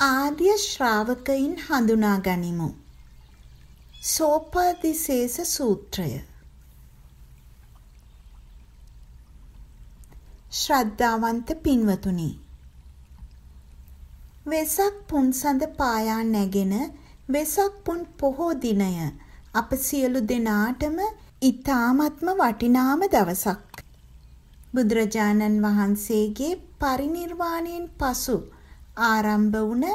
ආර්ය ශ්‍රාවකයින් හඳුනා ගනිමු. සෝපාදිශේෂ සූත්‍රය ශ්‍රද්ධාවන්ත පින්වතුනි වෙසක් පුන්සඳ පායා නැගෙන වෙසක් පුන් පොහෝ දිනය අප සියලු දෙනාටම ඊ타ත්ම වටිනාම දවසක් බුදුරජාණන් වහන්සේගේ පරිණිර්වාණයෙන් පසු ආරම්භ වුණ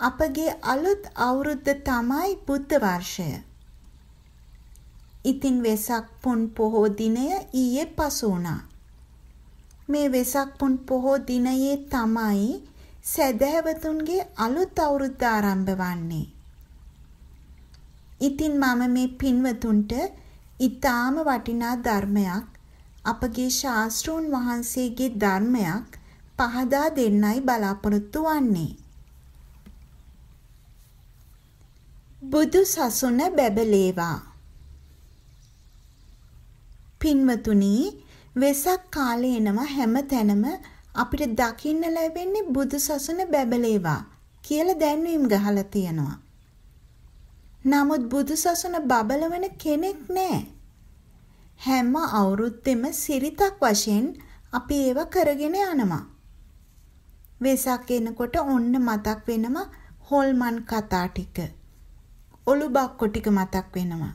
අපගේ අලුත් අවුරුද්ද තමයි බුද්ධ වර්ෂය. ඉතින් වෙසක් පුන් පොහෝ දිනය ඊයේ පසු වුණා. මේ වෙසක් පුන් පොහෝ දිනයේ තමයි සැදැහැවතුන්ගේ අලුත් අවුරුද්ද ආරම්භ වන්නේ. ඉතින් මම මේ පින්වතුන්ට ඊටාම වටිනා ධර්මයක් අපගේ ශාස්ත්‍රෝන් වහන්සේගේ ධර්මයක් පහදා දෙන්නයි බලාපොරොත්තු වෙන්නේ. බුදු සසුන බැබලේවා. පින්වතුනි වෙසක් කාලේ එනවා හැම තැනම අපිට දකින්න ලැබෙන්නේ බුදු සසුන බැබලේවා කියලා දැන්වීම් ගහලා තියෙනවා. නමුත් බුදු සසුන බබලවන කෙනෙක් නැහැ. හැම අවුරුද්දෙම සිරිතක් වශයෙන් අපි ඒව කරගෙන යනවා. වෙසක් එනකොට ඔන්න මතක් වෙනවා හොල්මන් කතා ටික. ඔලු බක්කො ටික මතක් වෙනවා.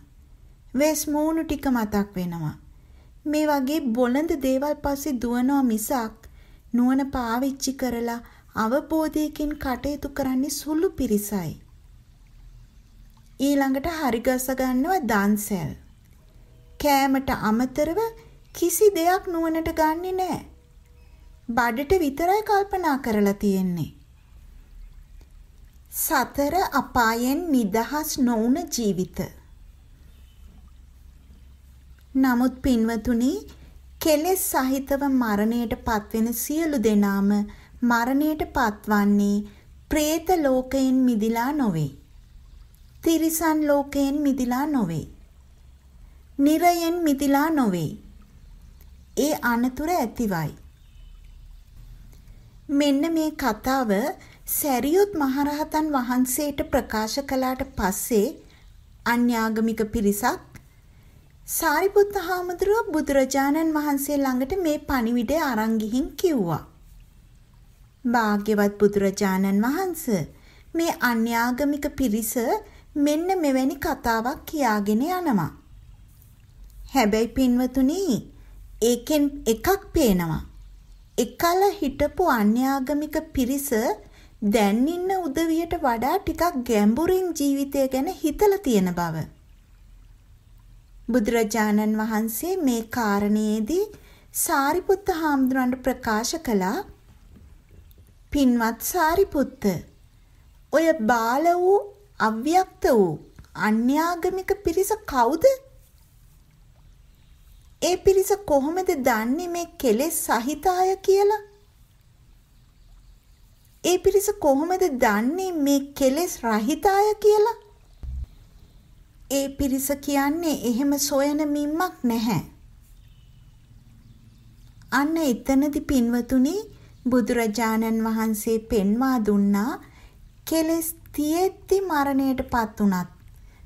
වෙස් මූණු ටික මතක් වෙනවා. මේ වගේ බොළඳ දේවල් පස්සේ දුවනවා මිසක් නුවණ පාවිච්චි කරලා අවබෝධයකින් කටයුතු කරන්නේ සුළු පිරිසයි. ඊළඟට හරිගස ගන්නවා දන්සැල්. කෑමට අමතරව කිසි දෙයක් නුවණට ගන්නෙ නෑ. බඩට විතරයි කල්පනා කරලා තියෙන්නේ. සතර අපායෙන් නිදහස් නොවුන ජීවිත. නමුත් පින්වතුනි කෙලෙස් සහිතව මරණයට පත්වෙන සියලු දෙනාම මරණයට පත්වන්නේ പ്രേත ලෝකයෙන් මිදිලා නොවේ. තිරිසන් ලෝකයෙන් මිදිලා නොවේ. නිරයෙන් මිදිලා නොවේ. ඒ අනතුර ඇතිවයි. මෙන්න මේ කතාව සැරියුත් මහරහතන් වහන්සේට ප්‍රකාශ කළාට පස්සේ අන්‍යාගමික පිරිසක් සාරිපුත්ත හාමුදුරුව බුදුරජාණන් වහන්සේ ළඟට මේ පණිවිඩය අරන් ගිහින් කිව්වා. භාග්‍යවත් බුදුරජාණන් වහන්ස මේ අන්‍යාගමික පිරිස මෙන්න මෙවැනි කතාවක් කියාගෙන යනවා. හැබැයි පින්වතුනි ඒකෙන් එකක් පේනවා. එකල හිටපු අන්‍යාගමික පිරිස දැන් ඉන්න උදවියට වඩා ටිකක් ගැඹුරින් ජීවිතය ගැන හිතලා තියෙන බව. බුදුරජාණන් වහන්සේ මේ කාරණේදී සාරිපුත්ත හාමුදුරන්ට ප්‍රකාශ කළා පින්වත් සාරිපුත්ත ඔය බාල වූ අව්‍යක්ත වූ අන්‍යාගමික පිරිස කවුද? ඒ පිරිස කොහොමද දන්නේ මේ කෙලෙස් සහිත අය කියලා? ඒ පිරිස කොහොමද දන්නේ මේ කෙලෙස් රහිත අය කියලා? ඒ පිරිස කියන්නේ එහෙම සොයන මිම්මක් නැහැ. අන්න එතනදි පින්වතුනි බුදුරජාණන් වහන්සේ පෙන්වා දුන්නා කෙලෙස් තියෙද්දි මරණයටපත් උනත්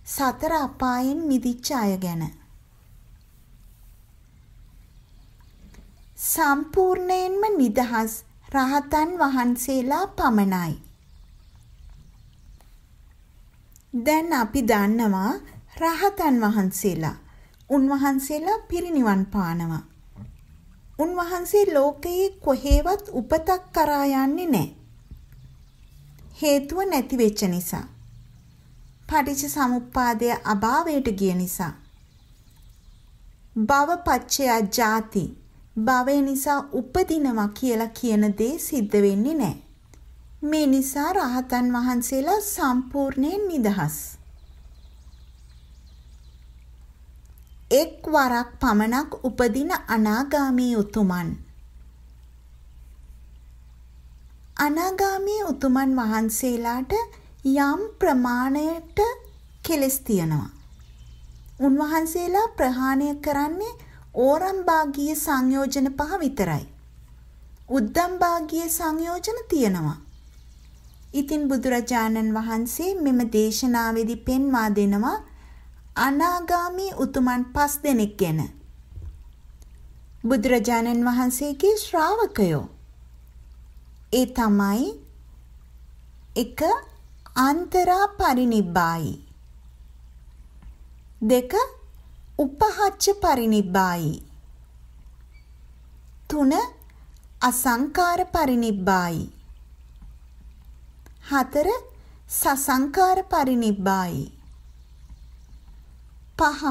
සතර අපායෙන් මිදිච්ච අය ගැන. සම්පූර්ණයෙන්ම නිදහස් රහතන් වහන්සේලා පමණයි. දැන් අපි දන්නවා රහතන් වහන්සේලා. උන්වහන්සේලා පිරිනිවන් පානවා. උන්වහන්සේ ලෝකයේ කොහේවත් උපතක් කරා යන්නේ නැහැ. හේතුව නැති වෙච්ච නිසා. පටිච්ච සමුප්පාදය අභාවයට ගිය නිසා. භව පච්චය ජාති භවය නිසා උපදිනවා කියලා කියන දේ සිද්ධ වෙන්නේ නැහැ. මේ නිසා රහතන් වහන්සේලා සම්පූර්ණයෙන් නිදහස්. එක් වරක් පමණක් උපදින අනාගාමී උතුමන් අනාගාමී උතුමන් වහන්සේලාට යම් ප්‍රමාණයට කෙලස් තියෙනවා. උන්වහන්සේලා ප්‍රහාණය කරන්නේ ඕරම් භාගීය සංයෝජන පහ විතරයි. උද්දම් භාගීය සංයෝජන තියෙනවා. ඉතින් බුදුරජාණන් වහන්සේ මෙම දේශනාවේදී පෙන්වා දෙනවා අනාගාමී උතුමන් පස් දෙනෙක් ගැන. බුදුරජාණන් වහන්සේගේ ශ්‍රාවකයෝ. ඒ තමයි එක අන්තරා පරිනිබ්බායි. දෙක උපහච්ච පරිනිබ්බායි. තුන අසංකාර පරිනිබ්බායි. හතර සසංකාර පරිනිබ්බායි. පහ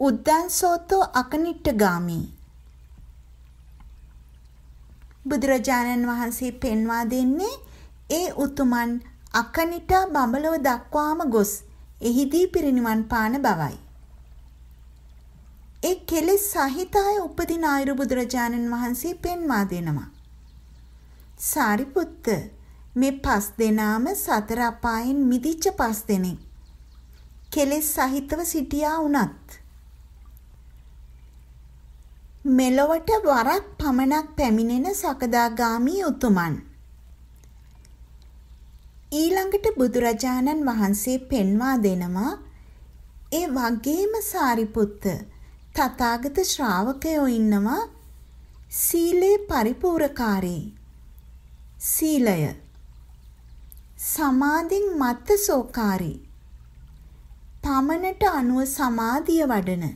උද්දන්සෝතෝ අකනිට්ටගාමි. බුදුරජාණන් වහන්සේ පෙන්වා දෙන්නේ ඒ උතුමන් අකනිටා බඹලව දක්වාම ගොස් එහිදී පිරිනිවන් පාන බවයි. ඒ කෙලෙස් සහිත අය උපදින ආයුරු බුදුරජාණන් වහන්සේ පෙන්වා දෙනවා. සාරිපුත්ත මේ පස් දෙනාම සතර අපායන් මිදිච්ච පස් දෙනෙක්. කෙලෙස් සහිතව සිටියා වුණත් මෙලොවට වරක් පමණක් පැමිණෙන සකදාගාමී උතුමන් ඊළඟට බුදුරජාණන් වහන්සේ පෙන්වා දෙනවා ඒ වගේම සාරිපුත්ත තථාගත ශ්‍රාවකයෝ ඉන්නවා සීලේ පරිපූර්ණකාරී. සීලය. සමාධින් මත්තසෝකාරී පමණට අනුව සමාධිය වඩන.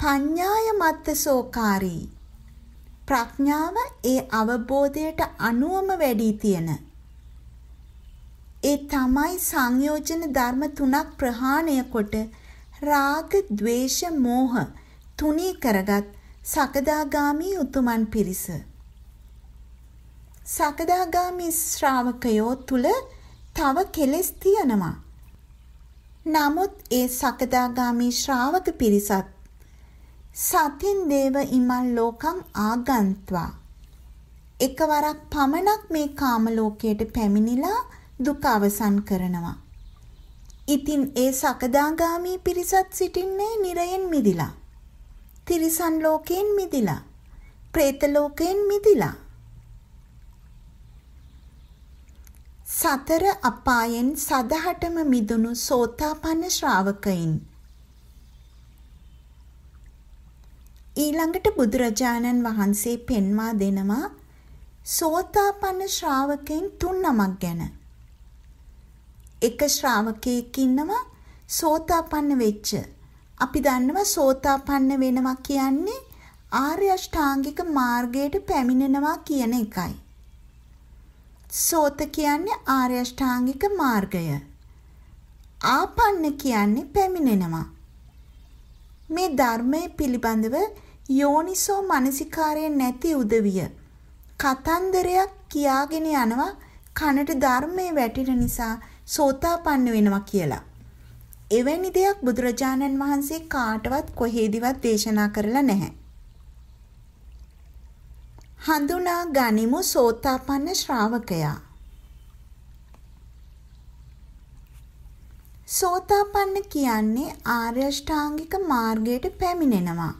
පඤ්ඤාය මත්තසෝකාරී ප්‍රඥාව ඒ අවබෝධයට අනුවම වැඩි තියෙන. ඒ තමයි සංයෝජන ධර්ම තුනක් ප්‍රහාණය කොට රාග, ద్వේෂ, මෝහ තුනී කරගත් සකදාගාමි උතුමන් පිරිස. සකදාගාමි ශ්‍රාවකයෝ තුල තව කෙලෙස් තියෙනවා. නමුත් ඒ සකදාගාමි ශ්‍රාවක පිරිසත් සතින් දේව ඉමල් ලෝකං ආගන්ත්වා එකවරක් පමණක් මේ කාම ලෝකයට පැමිණිලා දුක අවසන් කරනවා. ඉතින් ඒ සකදාගාමී පිරිසත් සිටින්නේ නිරයෙන් මිදිලා. තිරිසන් ලෝකයෙන් මිදිලා. പ്രേත ලෝකයෙන් මිදිලා. සතර අපායෙන් සදහටම මිදුණු සෝතාපන්න ශ්‍රාවකයින් ඊළඟට බුදුරජාණන් වහන්සේ පෙන්වා දෙනවා සෝතාපන්න ශ්‍රාවකයන් තුන් නමක් ගැන එක ශ්‍රාවකයෙක් ඉන්නවා සෝතාපන්න වෙච්ච. අපි දන්නවා සෝතාපන්න වෙනවා කියන්නේ ආර්ය අෂ්ටාංගික මාර්ගයට පැමිණෙනවා කියන එකයි. සෝත කියන්නේ ආර්ය අෂ්ටාංගික මාර්ගය. ආපන්න කියන්නේ පැමිණෙනවා. මේ ධර්මයේ පිළිබඳව යෝනිසෝ මනසිකාරය නැති උදවිය කතන්දරයක් කියාගෙන යනවා කනට ධර්මයේ වැටෙන නිසා සෝතාපන්න වෙනවා කියලා. එවැනි දෙයක් බුදුරජාණන් වහන්සේ කාටවත් කොහේදිවත් දේශනා කරලා නැහැ. හඳුනා ගනිමු සෝතාපන්න ශ්‍රාවකයා. සෝතාපන්න කියන්නේ ආර්ය ශ්‍රාංගික මාර්ගයට පැමිණෙනවා.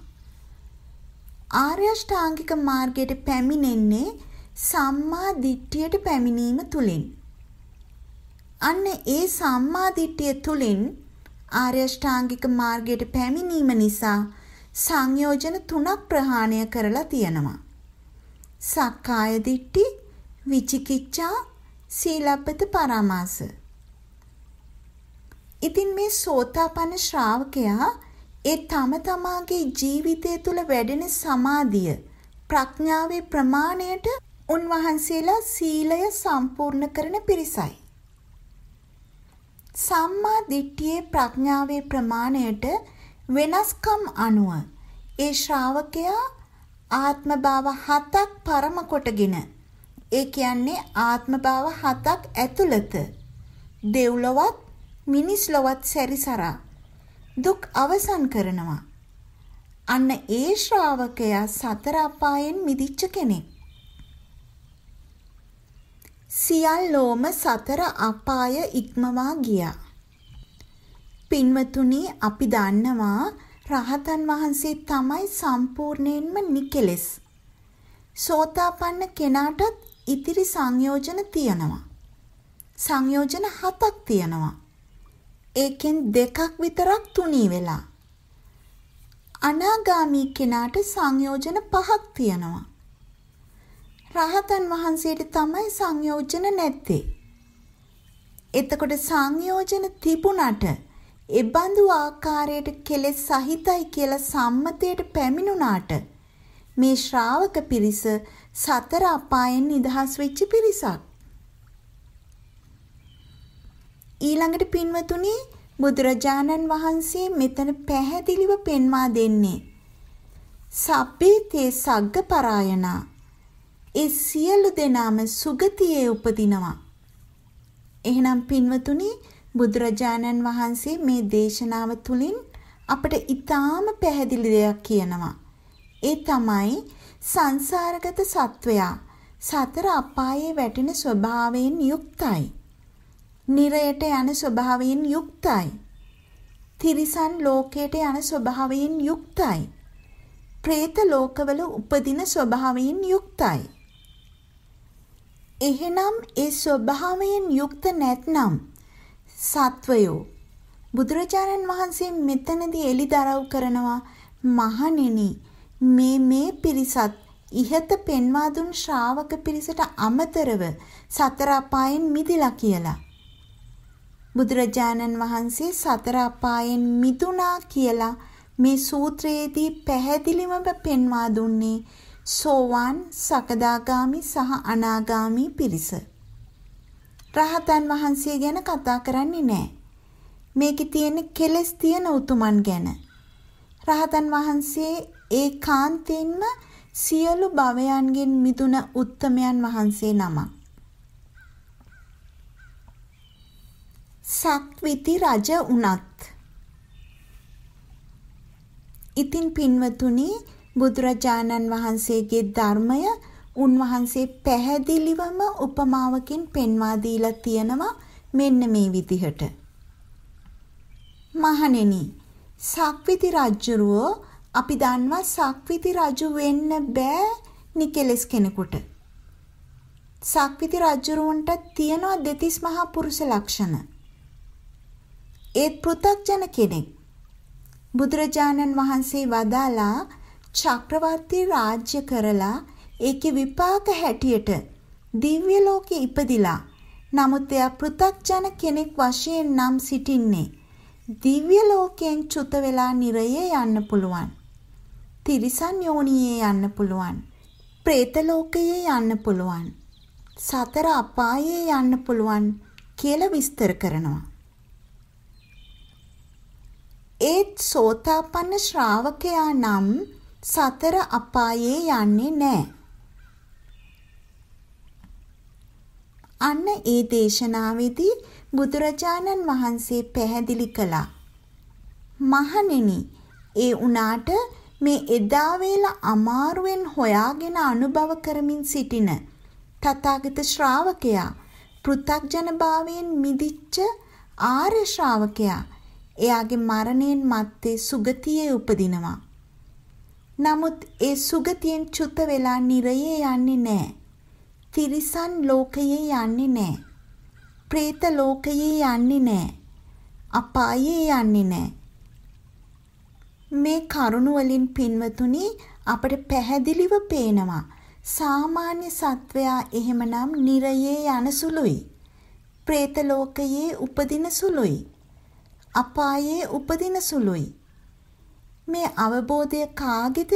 ආර්ය ශ්‍රාංගික මාර්ගයට පැමිණෙන්නේ සම්මා දිට්ඨියට පැමිණීම තුලින්. අන්න ඒ සම්මා දිට්ඨිය තුලින් ආර්ය ශ්‍රාංගික මාර්ගයට පැමිණීම නිසා සංයෝජන තුනක් ප්‍රහාණය කරලා තියෙනවා. සක්කාය දිට්ඨි, විචිකිච්ඡා, සීලබ්බත පරාමාස. ඉතින් මේ සෝතාපන්න ශ්‍රාවකයා ඒ තම තමාගේ ජීවිතය තුළ වැඩෙන සමාධිය ප්‍රඥාවේ ප්‍රමාණයට උන්වහන්සේලා සීලය සම්පූර්ණ කරන පිරිසයි. සම්මා දිට්ඨියේ ප්‍රඥාවේ ප්‍රමාණයට වෙනස්කම් අනුව ඒ ශ්‍රාවකයා ආත්ම භාව හතක් පරම කොටගෙන ඒ කියන්නේ ආත්ම භාව හතක් ඇතුළත දෙව්ලොවත් මිනිස් ලොවත් සැරිසරා දුක් අවසන් කරනවා. අන්න ඒ ශ්‍රාවකයා සතර අපායෙන් මිදිච්ච කෙනෙක්. සියල්ලෝම සතර අපාය ඉක්මවා ගියා. පින්වතුනි අපි දන්නවා රහතන් වහන්සේ තමයි සම්පූර්ණයෙන්ම නිකෙලස්. සෝතාපන්න කෙනාටත් ඉතිරි සංයෝජන තියනවා. සංයෝජන හතක් තියනවා. ඒකෙන් දෙකක් විතරක් තුනී වෙලා. අනාගාමී කෙනාට සංයෝජන පහක් තියනවා. රහතන් වහන්සේට තමයි සංයෝජන නැත්තේ. එතකොට සංයෝජන තිබුණට එබඳු ආකාරයට කෙලෙස් සහිතයි කියලා සම්මතයට පැමිණුණාට මේ ශ්‍රාවක පිරිස සතර අපායෙන් නිදහස් වෙච්ච පිරිසක්. ඊළඟට පින්වතුනි බුදුරජාණන් වහන්සේ මෙතන පැහැදිලිව පෙන්වා දෙන්නේ සබ්බේ තේ සග්ග පරායනා ඒ සියලු දෙනාම සුගතියේ උපදිනවා. එහෙනම් පින්වතුනි බුදුරජාණන් වහන්සේ මේ දේශනාව තුළින් අපට ඊටාම පැහැදිලි දෙයක් කියනවා. ඒ තමයි සංසාරගත සත්වයා සතර අපායේ වැටෙන ස්වභාවයෙන් යුක්තයි. නිරයට යන ස්වභාවයෙන් යුක්තයි. තිරිසන් ලෝකයට යන ස්වභාවයෙන් යුක්තයි. പ്രേත ලෝකවල උපදින ස්වභාවයෙන් යුක්තයි. එහෙනම් ඒ ස්වභාවයෙන් යුක්ත නැත්නම් සත්වයෝ බුදුරජාණන් වහන්සේ මෙතනදී එලිදරව් කරනවා මහණෙනි මේ මේ පිරිසත් ඉහත පෙන්වා දුන් ශ්‍රාවක පිරිසට අමතරව සතර අපායෙන් මිදිලා කියලා. බුදුරජාණන් වහන්සේ සතර අපායෙන් මිදුණා කියලා මේ සූත්‍රයේදී පැහැදිලිවම පෙන්වා දුන්නේ සෝවාන් සකදාගාමි සහ අනාගාමි පිරිස. රහතන් වහන්සේ ගැන කතා කරන්නේ නැහැ. මේකේ තියෙන කෙලස් තියෙන උතුමන් ගැන. රහතන් වහන්සේ ඒකාන්තයෙන්ම සියලු භවයන්ගෙන් මිදුන උත්තමයන් වහන්සේ නමක්. සක්විති රජ උනත් ඉතින් පින්වතුනි බුදුරජාණන් වහන්සේගේ ධර්මය උන්වහන්සේ පැහැදිලිවම උපමාවකින් පෙන්වා දීලා තියෙනවා මෙන්න මේ විදිහට. මහණෙනි, සක්විති රජුරෝ අපි දන්නවා සක්විති රජු වෙන්න බෑ නිකලස් කෙනෙකුට. සක්විති රජුරුවන්ට තියෙනවා දෙතිස් මහා පුරුෂ ලක්ෂණ. ඒත් පෘථග්ජන කෙනෙක්. බුදුරජාණන් වහන්සේ වදාලා චක්‍රවර්ති රාජ්‍ය කරලා ඒකේ විපාක හැටියට දිව්‍ය ලෝකෙ ඉපදිලා නමුත් එයා පෘථග්ජන කෙනෙක් වශයෙන් නම් සිටින්නේ දිව්‍ය ලෝකයෙන් චුත වෙලා නිරයේ යන්න පුළුවන්. තිරිසන් යෝනියේ යන්න පුළුවන්. പ്രേත ලෝකයේ යන්න පුළුවන්. සතර අපායේ යන්න පුළුවන් කියලා විස්තර කරනවා. ඒත් සෝතාපන්න ශ්‍රාවකයා නම් සතර අපායේ යන්නේ නැහැ අන්න ඒ දේශනාවේදී බුදුරජාණන් වහන්සේ පැහැදිලි කළා. මහණෙනි, ඒ උනාට මේ එදා වේල අමාරුවෙන් හොයාගෙන අනුභව කරමින් සිටින තථාගත ශ්‍රාවකයා පෘථග්ජන භාවයෙන් මිදිච්ච ආර්ය ශ්‍රාවකයා එයාගේ මරණයෙන් මත්තේ සුගතියේ උපදිනවා. නමුත් ඒ සුගතියෙන් චුත වෙලා නිරයේ යන්නේ නැහැ. තිරිසන් ලෝකයේ යන්නේ නැහැ. പ്രേත ලෝකයේ යන්නේ නැහැ. අපායේ යන්නේ නැහැ. මේ කරුණ වලින් පින්වතුනි අපට පැහැදිලිව පේනවා සාමාන්‍ය සත්වයා එහෙමනම් නිරයේ යන සුළුයි. പ്രേත ලෝකයේ උපදින සුළුයි. අපායේ උපදින සුළුයි. මේ අවබෝධය කාගේද?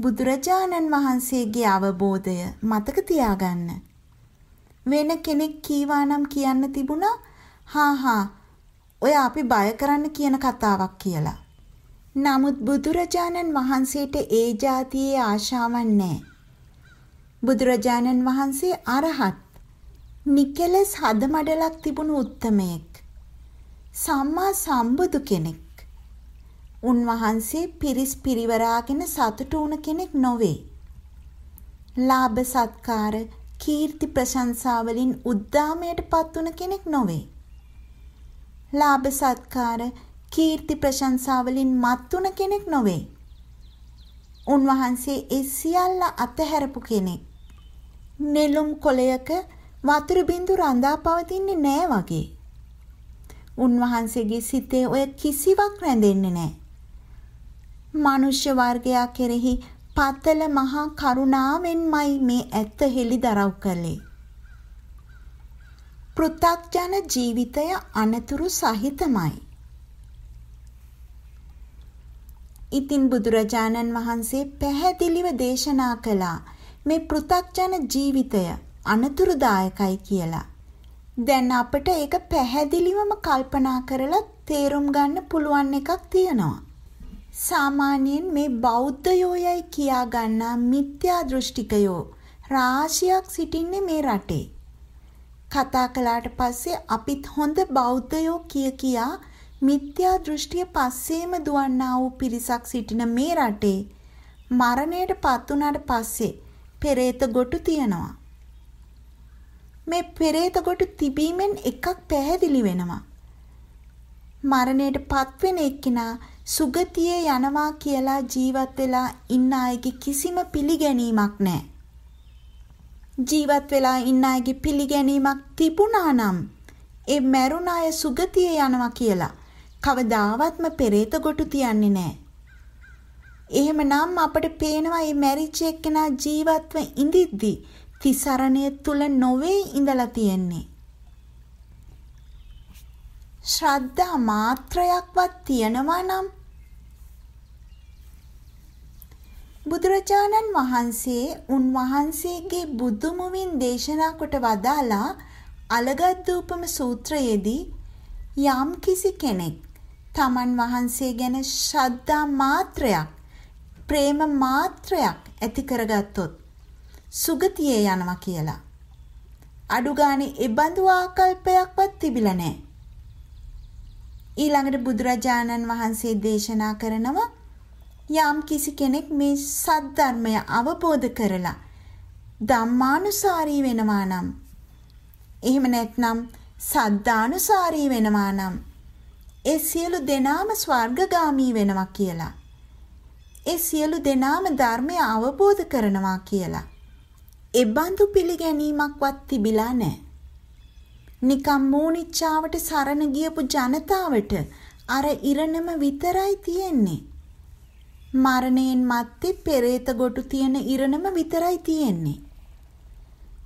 බුදුරජාණන් වහන්සේගේ අවබෝධය මතක තියාගන්න. වෙන කෙනෙක් කීවා නම් කියන්න තිබුණා හා හා ඔය අපි බය කරන්න කියන කතාවක් කියලා. නමුත් බුදුරජාණන් වහන්සේට ඒ જાතියේ ආශාවක් නැහැ. බුදුරජාණන් වහන්සේ අරහත් නිකලස් හදමඩලක් තිබුණු උත්තමයෙක්. සම්මා සම්බුදු කෙනෙක්. උන්වහන්සේ පිරිස් පිරිවරාගෙන සතුටු වුණ කෙනෙක් නොවේ. ලාභ සත්කාර කීර්ති ප්‍රශංසා වලින් උද්දාමයට පත් වුණ කෙනෙක් නොවේ. ලාභ සත්කාර කීර්ති ප්‍රශංසා වලින් මත් වුණ කෙනෙක් නොවේ. උන්වහන්සේ ඒ සියල්ල අතහැරපු කෙනෙක්. නෙළුම් කොළයක වතුර බින්දු රඳා පවතින්නේ නෑ වගේ. උන්වහන්සේගේ සිතේ ඔය කිසිවක් රැඳෙන්නේ නෑ. මනුෂ්‍ය වර්ගයා කෙරෙහි පතල මහා කරුණාවෙන්මයි මේ ඇත්ත හෙළි දරව් කළේ. පෘථග්ජන ජීවිතය අනතුරු සහිතමයි. ඉතින් බුදුරජාණන් වහන්සේ පැහැදිලිව දේශනා කළා මේ පෘථග්ජන ජීවිතය අනතුරුදායකයි කියලා. දැන් අපිට ඒක පැහැදිලිවම කල්පනා කරලා තේරුම් ගන්න පුළුවන් එකක් තියෙනවා. සාමාන්‍යයෙන් මේ බෞද්ධයෝයයි කියා ගන්නා මිත්‍යා දෘෂ්ටිකයෝ රාශියක් සිටින්නේ මේ රටේ. කතා කළාට පස්සේ අපිත් හොඳ බෞද්ධයෝ කිය කියා මිත්‍යා දෘෂ්ටිය පස්සේම දුවන්නා වූ පිරිසක් සිටින මේ රටේ මරණයට පත් වුණාට පස්සේ පෙරේත ගොටු තියනවා. මේ පෙරේත ගොටු තිබීමෙන් එකක් පැහැදිලි වෙනවා. මරණයට පත්වෙන එක්කිනා සුගතියේ යනවා කියලා ජීවත් වෙලා ඉන්න අයගේ කිසිම පිළිගැනීමක් නැහැ. ජීවත් වෙලා ඉන්න අයගේ පිළිගැනීමක් තිබුණා නම් ඒ මැරුණ අය සුගතියේ යනවා කියලා කවදාවත්ම පෙරේත ගොටු තියන්නේ නැහැ. එහෙමනම් අපට පේනවා මේ මැරිච්ච එක්කෙනා ජීවත්ව ඉඳිද්දි තිසරණය තුල නොවේ ඉඳලා තියෙන්නේ. ශ්‍රද්ධා මාත්‍රයක්වත් තියනවා නම් බුදුරජාණන් වහන්සේ උන්වහන්සේගේ බුදුමුවින් දේශනා කොට වදාලා අලගත්දූපම සූත්‍රයේදී යම් කිසි කෙනෙක් තමන් වහන්සේ ගැන ශ්‍රද්ධා මාත්‍රයක් ප්‍රේම මාත්‍රයක් ඇති කරගත්තොත් සුගතියේ යනවා කියලා. අඩු ගානේ ඒ බඳු ආකල්පයක්වත් තිබිලා නැහැ. ඊළඟට බුදුරජාණන් වහන්සේ දේශනා කරනවා යම් කිසි කෙනෙක් මේ සද්ධර්මය අවබෝධ කරලා ධම්මානුසාරී වෙනවා නම් එහෙම නැත්නම් සද්ධානුසාරී වෙනවා නම් ඒ සියලු දෙනාම ස්වර්ගගාමී වෙනවා කියලා. ඒ සියලු දෙනාම ධර්මය අවබෝධ කරනවා කියලා. එබඳු පිළිගැනීමක්වත් තිබිලා නැහැ. නිකම් මූනිච්චාවට සරණ ගියපු ජනතාවට අර ඉරණම විතරයි තියෙන්නේ. මරණයෙන් මත්තේ පෙරේත ගොටු තියෙන ඉරණම විතරයි තියෙන්නේ.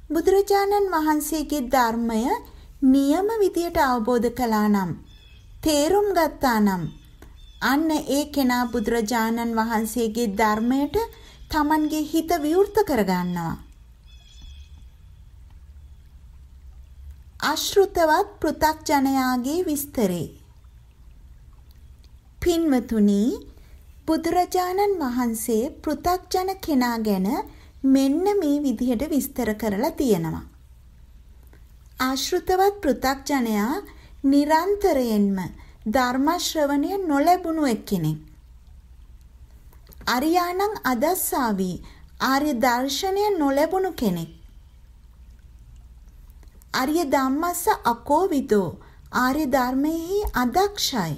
බුදුරජාණන් වහන්සේගේ ධර්මය නියම විදියට අවබෝධ කළා නම් තේරුම් ගත්තා නම් අන්න ඒ කෙනා බුදුරජාණන් වහන්සේගේ ධර්මයට Tamanගේ හිත විවෘත කරගන්නවා. අශෘතවත් පෘ탁ජනයාගේ විස්තරේ පින්වතුනි බුදුරජාණන් වහන්සේ පෘ탁ජන කෙනා ගැන මෙන්න මේ විදිහට විස්තර කරලා තියෙනවා. ආශෘතවත් පෘ탁ජනයා නිරන්තරයෙන්ම ධර්ම ශ්‍රවණය නොලැබුණු එක්කෙනෙක්. අරියාණං අදස්සාවි ආර්ය දර්ශනය නොලැබුණු කෙනෙක්. අරිය ධම්මස්ස අකෝවිදෝ ආර්ය ධර්මයෙහි අදක්ෂයි.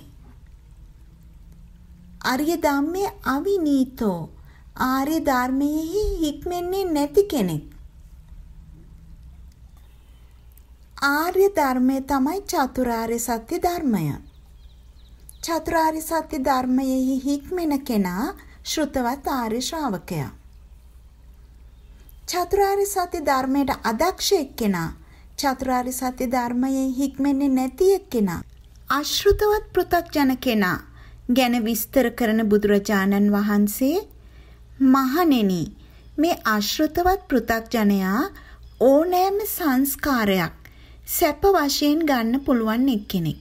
අරිය ධම්මේ අවිනීතෝ ආර්ය ධර්මයෙහි හික්මෙන්නේ නැති කෙනෙක්. ආර්ය ධර්මය තමයි චතුරාර්ය සත්‍ය ධර්මය. චතුරාර්ය සත්‍ය ධර්මයෙහි හික්මෙන කෙනා ශ්‍රුතවත් ආර්ය ශ්‍රාවකයා. චතුරාර්ය සත්‍ය ධර්මයට අදක්ෂ එක්කෙනා චතුරාර්ය සත්‍ය ධර්මයේ හික්මෙන්නේ නැති එක්කෙනා අශෘතවත් පෘථග්ජන කෙනා ගැන විස්තර කරන බුදුරජාණන් වහන්සේ මහණෙනි මේ අශෘතවත් පෘථග්ජනයා ඕනෑම සංස්කාරයක් සැප වශයෙන් ගන්න පුළුවන් එක්කෙනෙක්.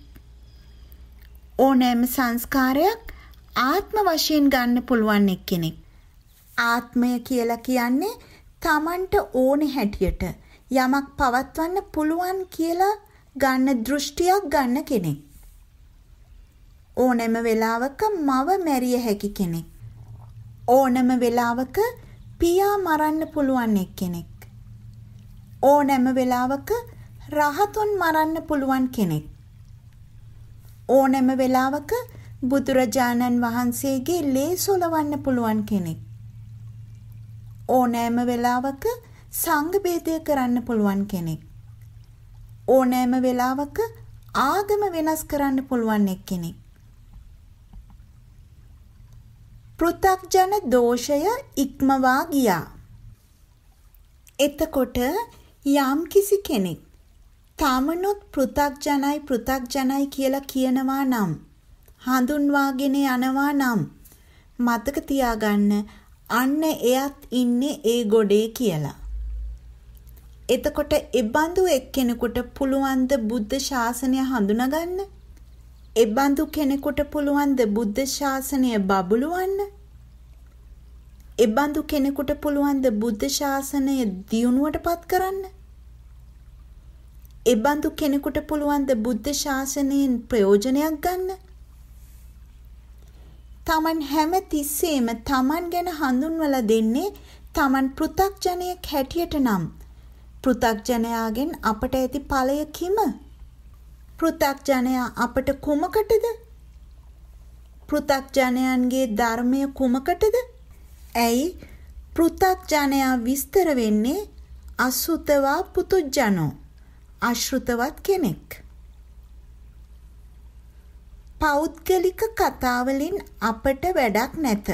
ඕනෑම සංස්කාරයක් ආත්ම වශයෙන් ගන්න පුළුවන් එක්කෙනෙක්. ආත්මය කියලා කියන්නේ Tamanට ඕනේ හැටියට යමක් පවත්වන්න පුළුවන් කියලා ගන්න දෘෂ්ටියක් ගන්න කෙනෙක්. ඕනෑම වෙලාවක මව මැරිය හැකි කෙනෙක්. ඕනෑම වෙලාවක පියා මරන්න පුළුවන් කෙනෙක්. ඕනෑම වෙලාවක රහතුන් මරන්න පුළුවන් කෙනෙක්. ඕනෑම වෙලාවක බුදුරජාණන් වහන්සේගේ ලේ සොලවන්න පුළුවන් කෙනෙක්. ඕනෑම වෙලාවක සංඝ ભેදය කරන්න පුළුවන් කෙනෙක්. ඕනෑම වෙලාවක ආගම වෙනස් කරන්න පුළුවන් එක්කෙනෙක්. පෘථග්ජන දෝෂය ඉක්මවා ගියා. එතකොට යම්කිසි කෙනෙක් තාමනොත් පෘථග්ජනයි පෘථග්ජනයි කියලා කියනවා නම් හඳුන්වාගෙන යනවා නම් මතක තියාගන්න අන්න එයත් ඉන්නේ ඒ ගොඩේ කියලා. එතකොට එබඳු එක්කෙනෙකුට පුළුවන් ද බුද්ධ ශාසනය හඳුනගන්න? එබඳු කෙනෙකුට පුළුවන් ද බුද්ධ ශාසනය බබළුවන්න? එබඳු කෙනෙකුට පුළුවන් ද බුද්ධ ශාසනය දියුණුවටපත් කරන්න? එබඳු කෙනෙකුට පුළුවන් ද බුද්ධ ශාසනයෙන් ප්‍රයෝජනයක් ගන්න? තමන් හැම තිස්සෙම තමන් ගැන හඳුන්වලා දෙන්නේ තමන් පෘ탁ජනයෙක් හැටියට නම් පෘ탁ජනයාගෙන් අපට ඇති ඵලය කිම? පෘථග්ජනයා අපට කුමකටද? පෘථග්ජනයන්ගේ ධර්මය කුමකටද? ඇයි පෘථග්ජනයා විස්තර වෙන්නේ අසුතවා පුතුජනෝ අශෘතවත් කෙනෙක්. පෞද්ගලික කතාවලින් අපට වැඩක් නැත.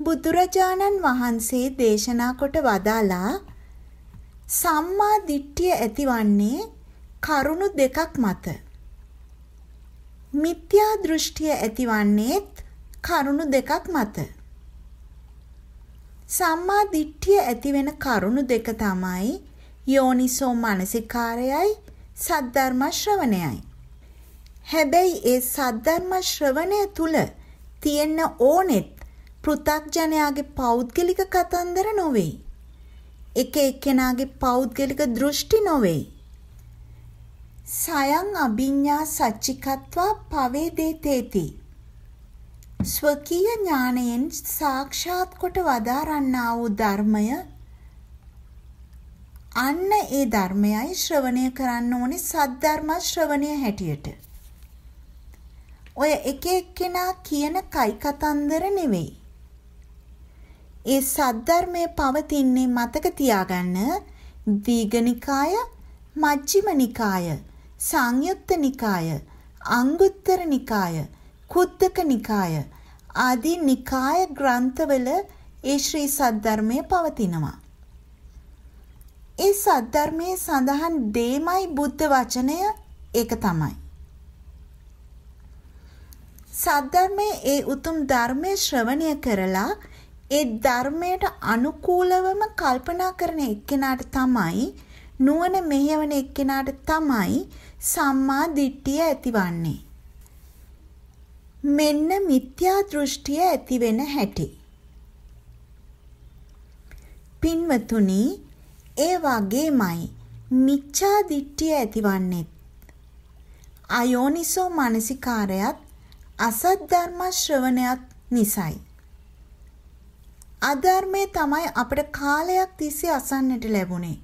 බුදුරජාණන් වහන්සේ දේශනා කොට වදාලා සම්මා දිට්ඨිය ඇතිවන්නේ කරුණු දෙකක් මත. මිත්‍යා දෘෂ්ටිය ඇතිවන්නේත් කරුණු දෙකක් මත. සම්මා දිට්ඨිය ඇති වෙන කරුණු දෙක තමයි යෝනිසෝ මානසිකාරයයි සද්ධර්ම ශ්‍රවණයයි. හැබැයි ඒ සද්ධර්ම ශ්‍රවණය තුල තියෙන්න ඕනෙත් පෘථග්ජනයාගේ පෞද්ගලික කතන්දර නොවේ. එක එක්කෙනාගේ පෞද්ගලික දෘෂ්ටි නොවේ. සයං අභිඤ්ඤා සච්චිකත්වා පවේදේතේති. ස්වකීය ඥාණයෙන් සාක්ෂාත් කොට වදාරන්නා වූ ධර්මය අන්න ඒ ධර්මයයි ශ්‍රවණය කරන්න ඕනේ සද්ධර්ම ශ්‍රවණය හැටියට. ඔය එක එක්කෙනා කියන කයි කතන්දර නෙවෙයි. ඒ සද්ධර්මයේ පවතින්නේ මතක තියාගන්න දීඝනිකාය, මජ්ක්‍ධිම නිකාය, සංයුත්ත නිකාය, අංගුත්තර නිකාය, කුද්දක නිකාය ආදී නිකාය ග්‍රන්ථවල ඒ ශ්‍රී සද්ධර්මයේ පවතිනවා. ඒ සද්ධර්මයේ සඳහන් දේමයි බුද්ධ වචනය ඒක තමයි. සද්ධර්මයේ ඒ උතුම් ධර්මයේ ශ්‍රවණය කරලා ඒ ධර්මයට අනුකූලවම කල්පනා කරන එක්කෙනාට තමයි නුවණ මෙහෙවන එක්කෙනාට තමයි සම්මා දිට්ඨිය ඇතිවන්නේ. මෙන්න මිත්‍යා දෘෂ්ටිය ඇති වෙන හැටි. පින්වතුනි, ඒ වගේමයි මිච්ඡා දිට්ඨිය ඇතිවන්නේ. අයෝනිසෝ මානසිකාරයත් අසත් ධර්ම ශ්‍රවණයත් නිසයි. අධර්මයේ තමයි අපිට කාලයක් තිස්සේ අසන්නට ලැබුණේ.